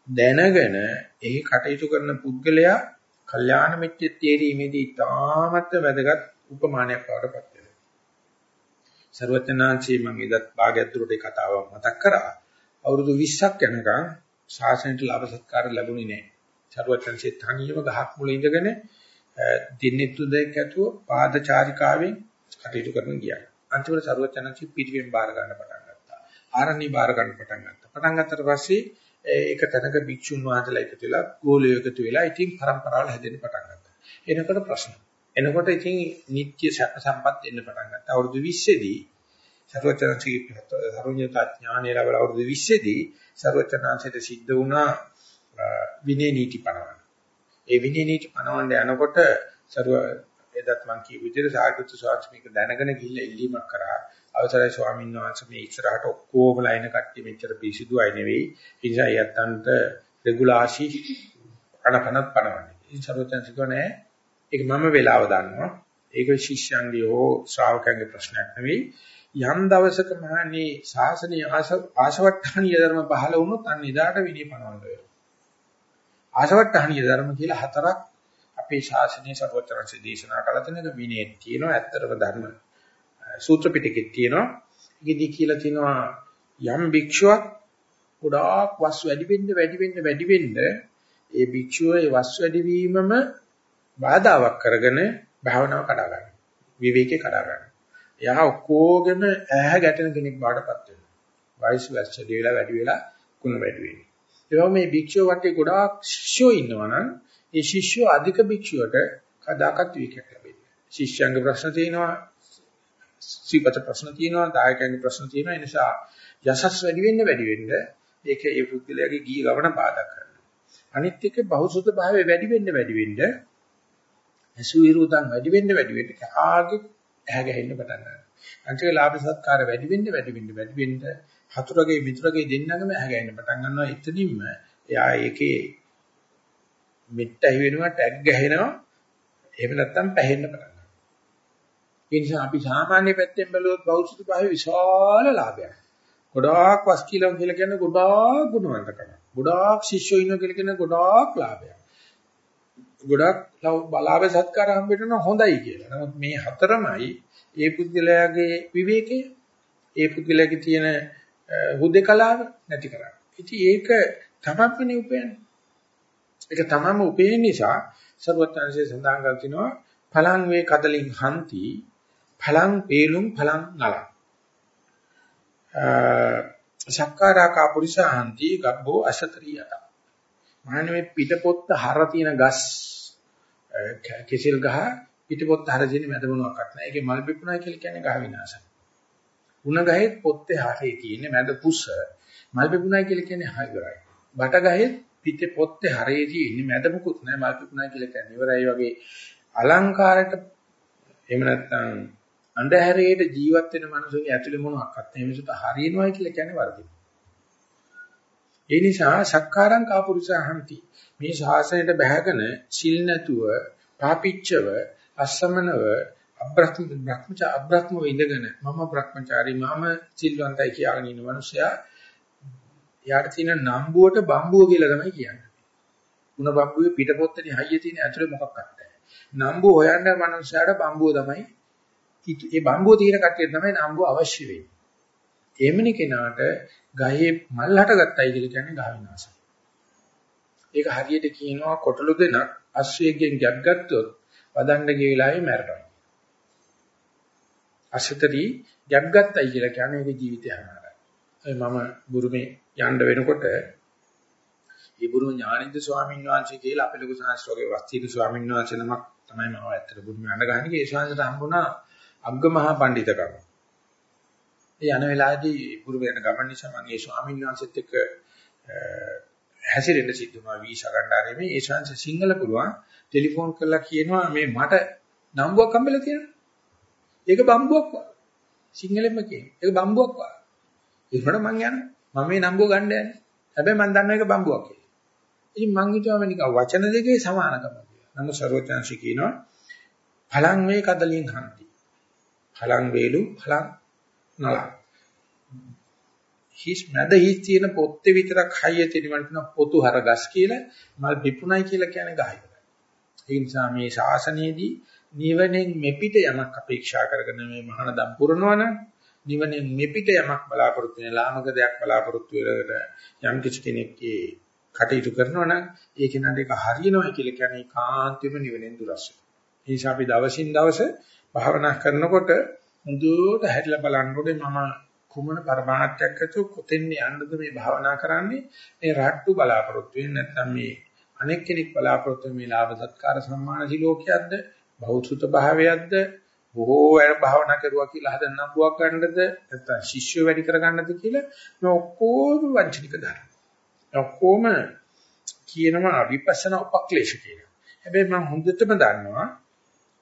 දැනගෙන ඒ කටයුතු කරන පුද්ගලයා කල්යාණ මිත්‍ය තේරීමේදී තාමත් වැදගත් උපමානයක් වඩපත් වෙනවා. ਸਰවඥාන්සේ මම ඉදත් භාග්‍යතුරට කතාව මතක් කරා. අවුරුදු 20ක් යනකම් ශාසනයට ලාභ සත්කාර ලැබුණේ නැහැ. චරවචන්සේ තනියම ගහක් මුල ඉඳගෙන දින්නේ තුදෙක් ඇතුව පාදචාරිකාවෙන් කටයුතු කරන ගියා. අන්තිමට චරවචන්සේ පිටිවෙන් බාර ගන්න පටන් ගත්තා. ආරණ්‍ය බාර ගන්න පටන් ගත්තා. පටන් ගත්තට පස්සේ ඒක තැනක භික්ෂුන් වහන්සේලා එකතු වෙලා ගෝලයෝ එකතු වෙලා ඉතින් પરම්පරාවල හැදෙන්න පටන් ගත්තා. එනකොට ප්‍රශ්න. එනකොට ඉතින් නිත්‍ය සම්පත් එන්න පටන් ගත්තා. අවුරුදු 20 දී සර්වචනන්සේ සරුඤ්ඤතා ඥානය ලැබලා අවුරුදු 20 දී සර්වචනන්සේට සිද්ධ වුණා විනය නීති පනවන. ඒ විනය නීති පනවන්න යනකොට සර්ව එදත් මං කියපු විදිහට සාකච්ඡා ස්වාමීක දැනගෙන ගිහිල්ලා ඉල්ලීමක් කරා. අවසරයි ස්වාමීන් වහන්සේ මේ ඉස්සරහට ඔක්කොමලා එන කට්ටිය මෙච්චර පිසිදුයි නෙවෙයි. ඒ නිසා යත්තන්ට රෙගුලාසි අනකනත් පනවන්නේ. ඉතින් සර්වචනන්සේ කියන්නේ ඒක මම වෙලාව දන්නවා. ඒක ශිෂ්‍යයන්ගේ හෝ ශ්‍රාවකයන්ගේ ප්‍රශ්නයක් නෙවෙයි. යම් දවසක මහණී ශාසනීය ආශවට්ටාණීය ධර්ම පහළ වුණොත් අන්න එදාට විනය පනවන්න වෙනවා. ආශවට්ටාණීය ධර්ම කියලා හතරක් අපේ ශාසනීය සර්වතරන්සේ දේශනා කළ තැනක විනය තියෙනවා. ඇත්තටම ධර්ම සූත්‍ර පිටකෙත් තියෙනවා. ඒකෙදි කියලා තියෙනවා යම් භික්ෂුවක් ගොඩාක් වස් වැඩි වෙන්න වැඩි වෙන්න වැඩි වෙන්න ඒ භික්ෂුවේ වස් වැඩි වීමම බාධාවක් කරගෙන භාවනාව කඩා ගන්නවා. විවේකේ කඩා ගන්නවා. එයා ඔක්කොගෙම ඈහ ගැටෙන කෙනෙක් බාටපත් වෙනවා. වයස වැඩි වෙලා වැඩි වෙලා කුණ වැඩි වෙනවා. ඒ මේ භික්ෂුව වටේ ගොඩාක් ශිෂ්‍යෝ ඉන්නවනම් ඒ ශිෂ්‍යෝ අධික භික්ෂුවට කදාකත් විකයක් ලැබෙන්නේ. ශිෂ්‍යයන්ගේ ප්‍රශ්න තියෙනවා, සීපත ප්‍රශ්න තියෙනවා, දායකයන්ගේ ප්‍රශ්න තියෙනවා. ඒ නිසා යසස් වැඩි වෙන්න වැඩි වෙන්න ඒක ඒ පුද්ගලයාගේ ගිය ගමන බාධා කරනවා. අනිත් එක බහුසුත භාවය වැඩි වෙන්න වැඩි වෙන්න අසුවිරුතන් වැඩි වෙන්න වැඩි වෙන්න කාගේ ඇහැ ගැහෙන්න පටන් ගන්නවා. අන්තික ලාභ සත්කාර වැඩි වෙන්න වැඩි වෙන්න වැඩි වෙන්න හතුරගේ මිතුරගේ දෙන්නගම ඇහැ ගැහෙන්න පටන් ගන්නවා. එතනින්ම එයා ඒකේ මෙට්ටයි වෙනවා ටැග් ගහනවා. එහෙම නැත්නම් පැහෙන්න පටන් ගන්නවා. ඒ නිසා අපි සාමාන්‍ය පැත්තෙන් බැලුවොත් බෞද්ධ භාවයේ විශාල ලාභයක්. ගොඩාක් වස්කීලම් කියලා කියන්නේ ගොඩාක් ගුණවන්තකම. ගොඩාක් ශිෂ්‍යෝ ඉන්නවා කියලා කියන්නේ ගොඩාක් ලාභයක්. ගොඩාක් බලාවේ සත්කාර හම්බෙන්න හොඳයි කියලා. නමුත් මේ හතරමයි ඒ පුද්ගලයාගේ විවේකය, ඒ පුද්ගලයාගේ තියෙන හුදේකලාව නැති කරන්නේ. ඉතින් ඒක තමත්මනේ උපයන්නේ. ඒක තමම උපයන නිසා සර්වඥාන්සේ සඳහන් කර තිනවා පලං වේ කදලින් හන්ති පලං වේලුම් පලං නලං සක්කාරාකා පුරිසහන්ති ගබ්බෝ අසතරියත මහන්නේ පිටපොත්ත හර තියෙන ගස් කෙසෙල් ගහ පිටපොත්ත හර තියෙන මැද මොනවාක්වත් නැහැ. ඒකේ මල් පිපුණා කියලා කියන්නේ ගහ විනාශය. උණ ගහෙත් පොත්තේ හරේ තියෙන මැද පුස්ස මල් පිපුණා කියලා කියන්නේ හයිවරයි. බට ගහෙත් පිටේ පොත්තේ හරේ තියෙන මැද මුකුත් නැහැ මල් පිපුණා කියලා කියන්නේ ඉවරයි වගේ අලංකාරයට එහෙම නැත්නම් අන්ධහැරේට ජීවත් වෙන මිනිසුන්ගේ ඇතුලේ මොනවාක්වත් නැහැ. මිනිසුන්ට හරියනවායි කියලා කියන්නේ වර්ධින. ඒ නිසා සක්කාරං කාපුරුසහಂತಿ මේ ශාසනයට බැහැගෙන සිල් නැතුව පාපිච්චව අසමනව අබ්‍රහ්ම බ්‍රහ්මචා අබ්‍රහ්ම වෙඳගෙන මම බ්‍රහ්මචාරී මම සිල්වන්තයි කියලා ඉන්න මිනිසයා යාට තියෙන නම්බුවට බම්බුව කියලා තමයි කියන්නේ. ಗುಣ බම්බුවේ පිට පොත්තේ හයිය තියෙන ඇතුලේ මොකක්වත් නැහැ. නම්බුව හොයන්න මිනිසයාට බම්බුව තමයි ඒ බම්බුව තියෙන කට්ටිය තමයි නම්බුව අවශ්‍ය වෙන්නේ. එමණි කෙනාට ගහේ මල් හටගත්තයි කියලා කියන්නේ ගහ විනාශය. ඒක හරියට කියනවා කොටලු දෙනක් අශ්වයෙක්ගෙන් ගැප් ගත්තොත් වදන්න ගිය වෙලාවේ මැරෙනවා. අසතරි ගැප් ගත්තයි කියලා කියන්නේ ඒක ජීවිතය හරහා. මම බුරුමේ යන්න වෙනකොට ඒ බුරුම ඥානින්ද ස්වාමීන් වහන්සේ කියලා අපේ ලොකු සාස්ත්‍රෝගේ වස්තිද ස්වාමීන් වහන්සේ නමක් තමයි මම ඇත්තට බුරුම යන්න ගහන්නේ. ඒ ශාන්සට හම්බුණා අග්ගමහා පඬිතකම. ඒ යන වෙලාවේදී පුරුම යන ගමන් නිසා මම ඒ ස්වාමීන් වහන්සේත් එක්ක හැසිරෙන්න සිද්ධ වුණා වීසා ගන්න ආරෙමේ ඒ ශාන්ස සිංහල පුළුවන් ටෙලිෆෝන් කරලා කියනවා මේ මට නම්බුවක් හම්බෙලා තියෙනවා. ඒක බම්බුවක් වා. සිංහලෙන්ම කියන්නේ. ඒක බම්බුවක් වා. ඒකට මං යන්නේ. මම මේ නම්බුව ගන්න යන්නේ. හැබැයි මං දන්නවා ඒක බම්බුවක් කියලා. ඉතින් මං හිතුවා මේ නිකන් වචන දෙකේ සමානකම කියලා. නමුත් සර්වඥාන්සි කියනවා ඵලං වේ කදලින් හන්ති. ඵලං වේලු ඵලං නල. හිස් මැද හිස් තියෙන පොත්තේ විතරක් හයිය තියෙනවට කියන පොතු හරගස් කියලා මල් පිපුණයි කියලා කියන්නේ ගහයි. ඒ නිසා මේ ශාසනයේදී නිවනෙන් මෙපිට යමක් අපේක්ෂා කරගෙන මේ මහාන දම් පුරනවනම් නිවනෙන් මෙපිට යමක් බලාපොරොත්තු වෙන ලාමක දෙයක් බලාපොරොත්තු වෙලකට යම් කිසි කෙනෙක්ගේ කටයුතු කරනවා නම් ඒක නේද ඒක හරියනවා කියලා කියන්නේ කාන්තියම නිවනෙන් දුරස් වෙනවා. ඒ නිසා අපි දවසින් දවස භාවනා කරනකොට හොඳට හැරිලා බලනකොට මම කුමන පරමාර්ථයක් ඇතුව කොතෙන් යන්නද මේ භාවනා කරන්නේ මේ රට්ටු බලාපොරොත්තු වෙන්නේ නැත්නම් මේ අනෙක් කෙනෙක් බලාපොරොත්තු මේ ලාභ සත්කාර සම්මාන සිලෝකයක්ද බෞද්ධ භාවයක්ද බොහෝ අය භාවනා කරුවා කියලා හදන නම්බුවක් ගන්නද නැත්නම් ශිෂ්‍ය වැඩි කරගන්නද කියලා මේ ඔක්කොම වංචනික ධර්ම. ඔක්කොම කියනවා විපස්සනා උපක්ලේශ කියලා. හැබැයි මම හොඳටම දන්නවා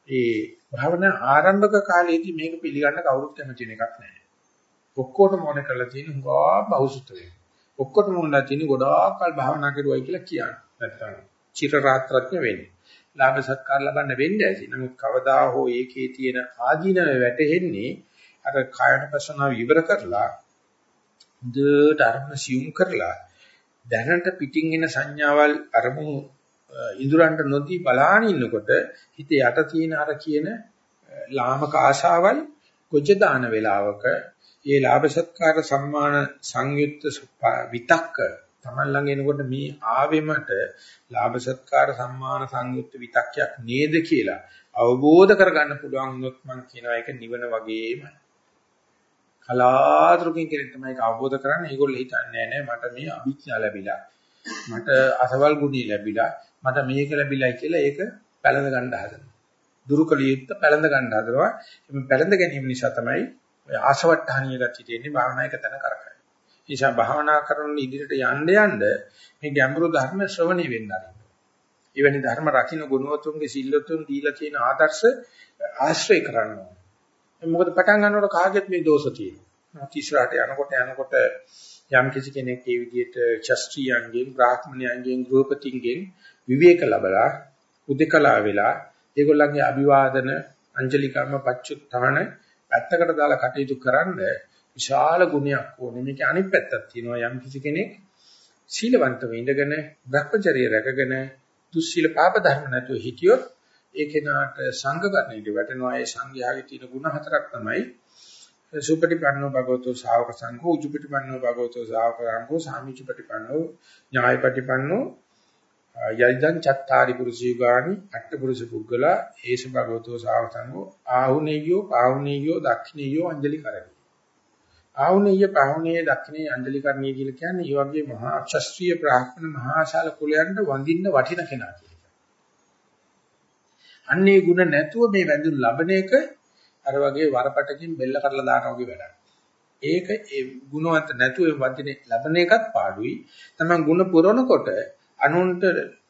ඒ භාවනා ආරම්භක කාලයේදී මේක පිළිගන්න කවුරුත් කැමති වෙන එකක් නැහැ. ඔක්කොටම ඕන කරලා තියෙන හුඟා බහුසුත වෙන. ඔක්කොටම ඕනලා තියෙන ගොඩාක් කල් භාවනා කරුවයි කියලා කියන්න. නැත්තම් චිර රාත්‍රඥ වෙන්නේ. ලාභ සත්කාර ලබන්න වෙන්නේ ඇති. නමුත් කවදා හෝ ඒකේ තියෙන ආධිනව වැටෙන්නේ අර කායන පසනාව ඉවර කරලා හොඳට අරමුණ සියුම් කරලා දැනට පිටින් එන සංඥාවල් අරමුණු ඉඳුරන්ට නොදී බලාන ඉන්නකොට හිත යට තියෙන අර කියන ලාමක ආශාවල් කොච්ච දාන වේලාවක ඒ ලාභ සත්කාර සම්මාන සංයුක්ත විතක්ක Taman ළඟ එනකොට මේ ආවෙමට ලාභ සත්කාර සම්මාන සංයුක්ත විතක්යක් නේද කියලා අවබෝධ කරගන්න පුළුවන් වුණොත් මම කියනවා ඒක නිවන වගේමයි. කලාතුරකින් කෙනෙක් තමයි ඒක අවබෝධ කරන්නේ. ඒගොල්ලෝ හිතන්නේ නැහැ මට මේ අභිඥා ලැබිලා. මට අසවල් ගුණي ලැබිලා. මට මේක ලැබිලයි කියලා ඒක පැලඳ ගන්න හදනවා. දුරුකලියුත් පැලඳ ගන්න හදනවා. මේ පැලඳ ගැනීම නිසා තමයි ඔය ආශවට්ටහනිය ගතිය තියෙන්නේ භාවනා එක තැන කරකයි. නිසා භාවනා කරන ඉදිරියට යන්න යන්න මේ ගැඹුරු ධර්ම ශ්‍රවණය වෙන්න ආරම්භ. එවැනි ධර්ම රකින්න ගුණවතුන්ගේ සිල්ලතුන් දීලා තියෙන ආදර්ශ ආශ්‍රය කරනවා. මොකද පටන් ගන්නකොට කාගෙත් මේ දෝෂ තියෙනවා. තිසරට යනකොට යනකොට යම් කිසි කෙනෙක් මේ විදිහට ශාස්ත්‍රීයංගෙන් බ්‍රාහ්මණයන්ගෙන් ගෘහපතින්ගෙන් විවේක ලැබලා උදකලා වෙලා ඒගොල්ලන්ගේ අභිවාදන අංජලි කර්ම පච්චුත්තාන පැත්තකට දාලා කටයුතු කරන්න විශාල ගුණයක් ඕනේ. මේකේ අනිත් පැත්තක් තියෙනවා යම් කිසි කෙනෙක් සීලවන්තව ඉඳගෙන භ්‍රමචර්ය රැකගෙන දුස්සීල පාප ධර්ම නැතුව හිටියොත් ඒ කෙනාට සංඝ කරණයට වැටෙනවා. ඒ සංඝයාගේ තියෙන ගුණ හතරක් තමයි සුපටිපන්නෝ භගවතෝ ශා วก සංඝෝ උජුපටිපන්නෝ භගවතෝ ශා วก සංඝෝ සාමිචුපටිපන්නෝ ඥායපටිපන්නෝ යයිදං චත්තාරි පුරුෂයගානි අට පුරුෂ පුද්ගලා ඒස භගවතෝ ශා วก සංඝෝ ආහුනේයෝ පාහුනේයෝ දක්ඛිනේයෝ අංජලි කරණි ආහුනේය පාහුනේය දක්ඛිනේ අංජලි කරණිය කියලා කියන්නේ ඒ වගේ මහා ක්ෂත්‍රීය බ්‍රාහ්මණ මහාශාල කුලයන්ට වඳින්න වටින කෙනා කියලා. අන්නේ ಗುಣ නැතුව මේ වැඳුම් ලබන එක අර වගේ වරපටකින් බෙල්ල කඩලා දානවා වගේ වැඩක්. ඒක ඒ ගුණවත් නැතුව වදිනේ ලබන එකත් පාඩුයි. තමන් ගුණ පුරනකොට අනුන්ට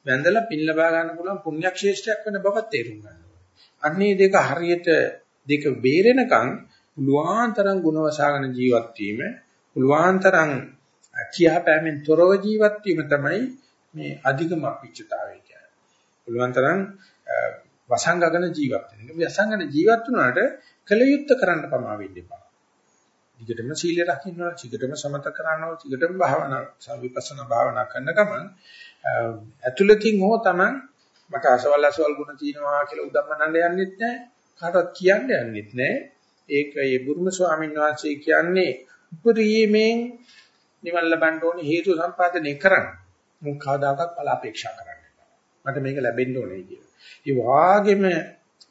වැඳලා පින් ලබා ගන්න පුළුවන් පුණ්‍යක් ශේෂ්ඨයක් වෙන බවත් තේරුම් ගන්න ඕනේ. අන්නේ දෙක හරියට දෙක බේරෙනකන් පුළුවන් තරම් ගුණ වසාගෙන ජීවත් වීම, පුළුවන් තරම් කියාපෑමෙන් තොරව ජීවත් වීම තමයි මේ අධිකම අපිච්චතාවය කියන්නේ. පුළුවන් තරම් වසංගගෙන ජීවත් වෙන. ඒක වසංගන ජීවත් වුණාට කලයුත්ත කරන්න පමා වෙන්න එපා. ඊකටම සීලය රකින්නවා, ඊකටම සමත කරනවා, ඊකටම භාවනා විපස්සනා භාවනා කරන ගමන් ඇතුළතින් හෝ Taman මට අසවල් අසවල් ගුණ තියෙනවා කියලා උදම්මනන්න යන්නෙත් නැහැ. කාටවත් කියන්න යන්නෙත් නැහැ. ඒක ඒ බුරුම ස්වාමීන් වහන්සේ කියන්නේ උපරිමයෙන් නිවන් ලබන්න ඕනේ හේතු සම්පාදනය කරන්න. මුන් කවදාකවත් බල අපේක්ෂා කරන්න. මට මේක ලැබෙන්න ඕනේ කියලා. ඒ වාගේම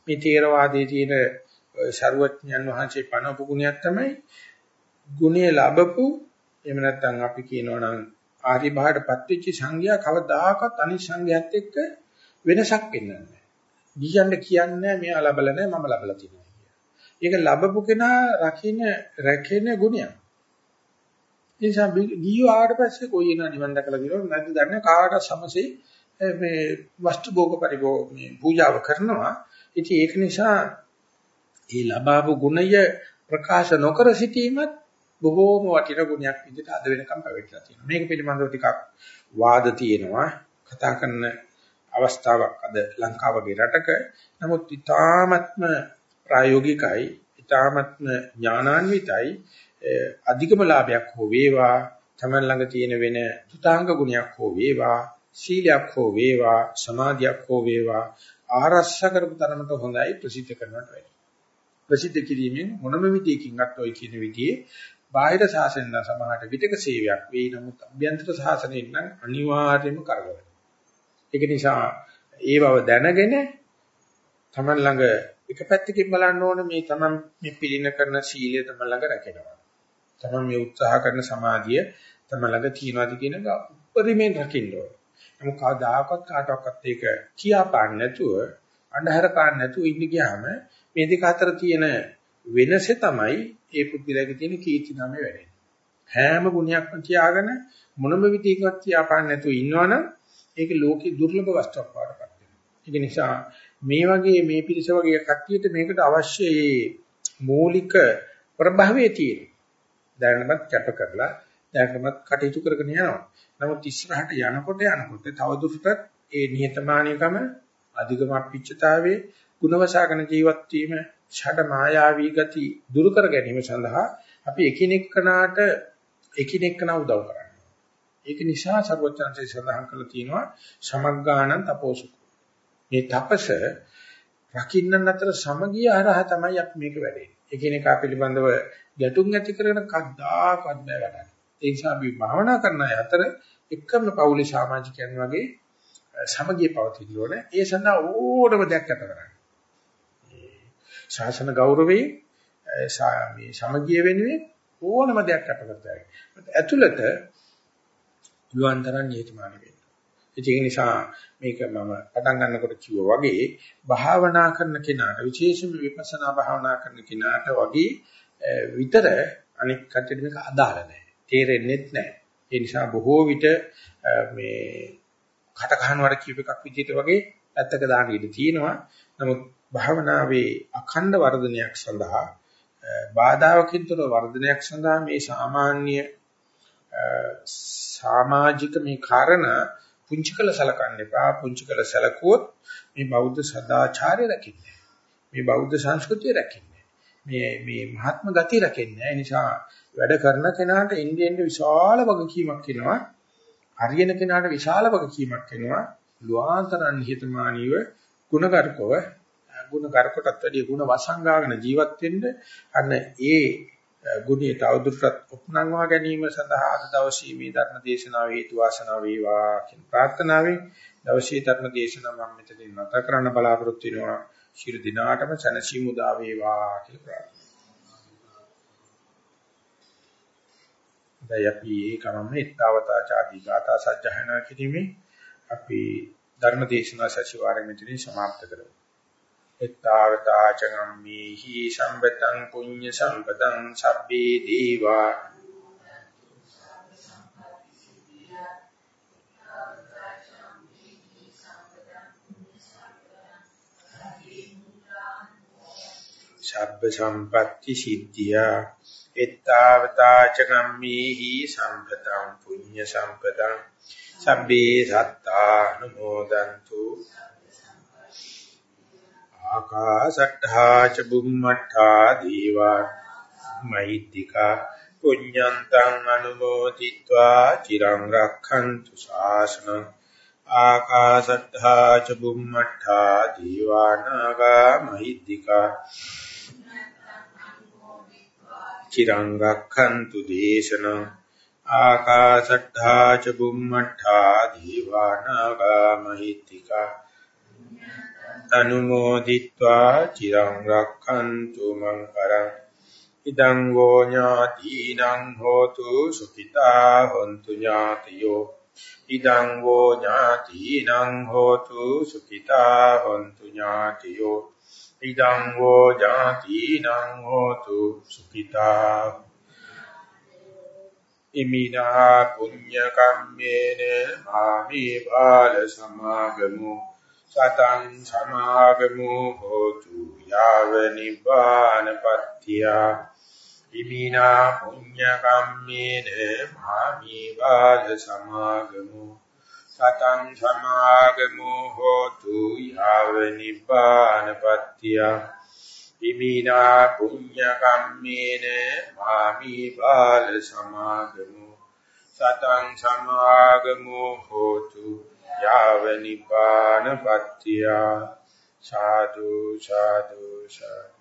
මේ තේරවාදයේ තියෙන ਸਰුවඥන් වහන්සේ පනවපු ගුණයක් තමයි ගුණය ලැබපු එහෙම නැත්නම් අපි කියනවා නම් ආරි භාගයටපත් වෙච්ච සංඝයා කවදාකවත් අනිත් සංඝයාත් එක්ක වෙනසක් වෙන්නේ නැහැ. ගියන්න කියන්නේ මෙයා ලබලා නැහැ මම ලබලා තියෙනවා කියලා. ඒක ලැබපු කෙනා රකින්න රැකෙන ගුණයක්. ඒ නිසා ගියෝ ආවට පස්සේ කොයි එනවා නිවන් දැකලා දිනව නැද්ද දන්නේ කාට සමසේ මේ වස්තු භෝග පරිභෝග මේ පූජාව කරනවා. ඉතින් ඒක නිසා මේ ලබාවු ගුණය ප්‍රකාශ නොකර සිටීමත් බොහෝම වටින ගුණයක් විදිහට අද වෙනකම් පැවැත්ලා තියෙනවා. මේක පිළිබඳව ටිකක් වාද තියෙනවා. කතා කරන අවස්ථාවක් අද ලංකාව වගේ රටක. නමුත් ඊ타ත්ම ප්‍රායෝගිකයි, ඊ타ත්ම ඥානාන්විතයි අධිකම ලාභයක් හෝ වේවා, තමන් ළඟ තියෙන වෙන තුතාංග ගුණයක් හෝ වේවා සීලයක් හෝ වේවා සමාධියක් හෝ වේවා ආරක්ෂා කරපු තරමට හොඳයි ප්‍රසිද්ධ කරනවට වැඩියි. ප්‍රසිද්ධ කිරීමෙන් මොනම විදියකින්වත් ඔය කියන විදිහේ බාහිර ශාසනය සමාහට විතක සේවයක් වෙයි නමුත් අභ්‍යන්තර ශාසනයෙන් නම් අනිවාර්යයෙන්ම කරගන්න. ඒක නිසා ඒ බව දැනගෙන තමන් ළඟ එක පැත්තකින් බලන්න ඕනේ මේ තමන් මේ පිළින කරන සීලය තමන් ළඟ රැකෙනවා. තමන් මේ උත්සාහ කරන සමාධිය තමන් ළඟ තියනවාද කියන එක උපරිමයෙන් රකින්න ඕනේ. නමුත් කවදාකවත් කාටවත් ඒක කියා පාන්න නැතුව අන්ධහර පාන්න නැතුව ඉන්න ගියාම මේ දෙක අතර තියෙන වෙනස තමයි ඒ පුද්ගලයාගේ තියෙන කීර්ති නාමයේ වැඩෙන්නේ. හැම ගුණයක්ම තියාගෙන මොනම විදිහකවත් කියා පාන්න නැතුව ඉන්නවනම් ඒක ලෝකේ දුර්ලභ වස්තුවක් වඩපත් වෙනවා. ඒක නිසා මේ වගේ මේ පිරිස වගේ කට්ටියට මේකට අවශ්‍ය මූලික ප්‍රභවයේ තියෙන දැනනමත් කැප කරලා දැනනමත් කටයුතු කරගෙන යනවා. නමුත් ඉස්සරහට යනකොට යනකොට තවදුරටත් ඒ නිහතමානීකම අධිගම පිච්චතාවේ ගුණවසාගෙන ජීවත් වීම ඡඩ මායාවී ගති දුරු කර ගැනීම සඳහා අපි එකිනෙකනාට එකිනෙකනා උදව් කරනවා. ඒක නිසා සර්වඥාන්සේ සඳහන් කළා තියෙනවා සමග්ගාණං තපෝසුක. මේ තපස රකින්න අතර සමගිය හරහා තමයි අපි මේක වැඩේ. එකිනෙකා පිළිබඳව ගැටුම් ඇති කරන කද්දාකවත් බෑ වැඩක්. ඒ නිසා අපි භාවනා කරන අය අතර එකම පෞලි සමාජිකයන් වගේ සමගිය පවතින ඕනේ. ඒ සඳහා ඕනම දෙයක් කර කරන්නේ. ශාසන ගෞරවයේ මේ සමගිය වෙනුවෙන් ඕනම දෙයක් කර කරතයි. ඇතුළත යුවන්තරන් නියතමානී වෙන්න. ඒක නිසා මේක මම පටන් ගන්නකොට කිව්වා වගේ භාවනා කරන කෙනාට විශේෂයෙන්ම විපස්සනා භාවනා කරන කෙනාට වගේ විතර අනික් කටට මේක අදාළ නැහැ. තේරෙන්නේ නැහැ. ඒ නිසා බොහෝ විට මේ කට කහනවට කීප එකක් විදිහට වගේ පැත්තක දාන්න ඉඩ තියෙනවා. නමුත් භාවනාවේ අඛණ්ඩ වර්ධනයක් සඳහා බාධාවකින් තොර වර්ධනයක් සඳහා මේ සාමාන්‍ය සමාජික මේ කාරණා පුංචි කළ සලකන්න එපා. පුංචි කළ සැලකුවොත් මේ බෞද්ධ සදාචාරය රකින්නේ. මේ බෞද්ධ සංස්කෘතිය රකින්නේ. මේ මේ මහත්ම ගතිය රකින්නේ. ඒ නිසා වැඩ කරන කෙනාට ඉන්දියෙන්ද විශාල වගකීමක් වෙනවා. හරියන කෙනාට විශාල වගකීමක් වෙනවා. ලුවාන්තරන් හිතමානීව ಗುಣ කරකොටත් වැඩිය ಗುಣ වසංගාගෙන ජීවත් වෙන්න අන්න ඒ ගුණය තවදුරටත් උපනංවා ගැනීම සඳහා අද දවසේ මේ ධර්ම දේශනාව හේතු වාසනා වේවා කියන ප්‍රාර්ථනාවෙන් දවසේ ධර්ම දේශනාව මම මෙතනින් නැත කරන්න බලාපොරොත්තු වෙනවා. ශිරු දිනාටම සනසිමු දා වේවා කියලා ප්‍රාර්ථනා දැන් අපි ඒ කරන්නේ ඊතාවතා ചാදී ගාථා සජ්ජහනා කිරීමේ අපි ධර්ම දේශනා සැසිවාරයෙන් මෙතනින් સમાપ્ત කරමු. එත්තාවතාචගම්මේහි සම්පතං පුඤ්ඤ සම්පතං සබ්බේ දීවා සබ්බ සම්පatti සිද්ධියා එත්තාවතාචගම්මේහි සම්පතං පුඤ්ඤ සම්පතං සබ්බේ සත්තා නමෝදන්තු ආකාශට්ඨා ච බුම්මට්ඨා දීවා මහිත්‍තිකා පුඤ්ඤන්තං අනුමෝදිत्वा චිරං රක්ඛන්තු ශාසනං ආකාශට්ඨා ච බුම්මට්ඨා දීවානාගා මහිත්‍තිකා චිරං රක්ඛන්තු දේශනං ආකාශට්ඨා ච බුම්මට්ඨා දීවානාගා මහිත්‍තිකා අනුමෝදිत्वा චිරං රක්ඛන්තු මං කරං ඉදං ගෝ ඥාතිනං හෝතු සුඛිතා හොන්තු ඥාතියෝ ඉදං ගෝ ඥාතිනං හෝතු සුඛිතා හොන්තු ඥාතියෝ ඉදං ගෝ ඥාතිනං හෝතු සුඛිතා ඉමිනා පුඤ්ඤ කම්මේන ආමි බාල සමාගමෝ සතං සමාගමු හෝතු යාව නිබ්බානපත්තිය ඉමිනා පුඤ්ඤ කම්මේන මාමි වාද සමාගමු සතං සමාගමු හෝතු යාව නිබ්බානපත්තිය ඉමිනා පුඤ්ඤ කම්මේන මාමි වාද සමාගමු සතං සමාගමු හෝතු යාව නිපාන පත්‍තිය සාදු සාදු සාදු.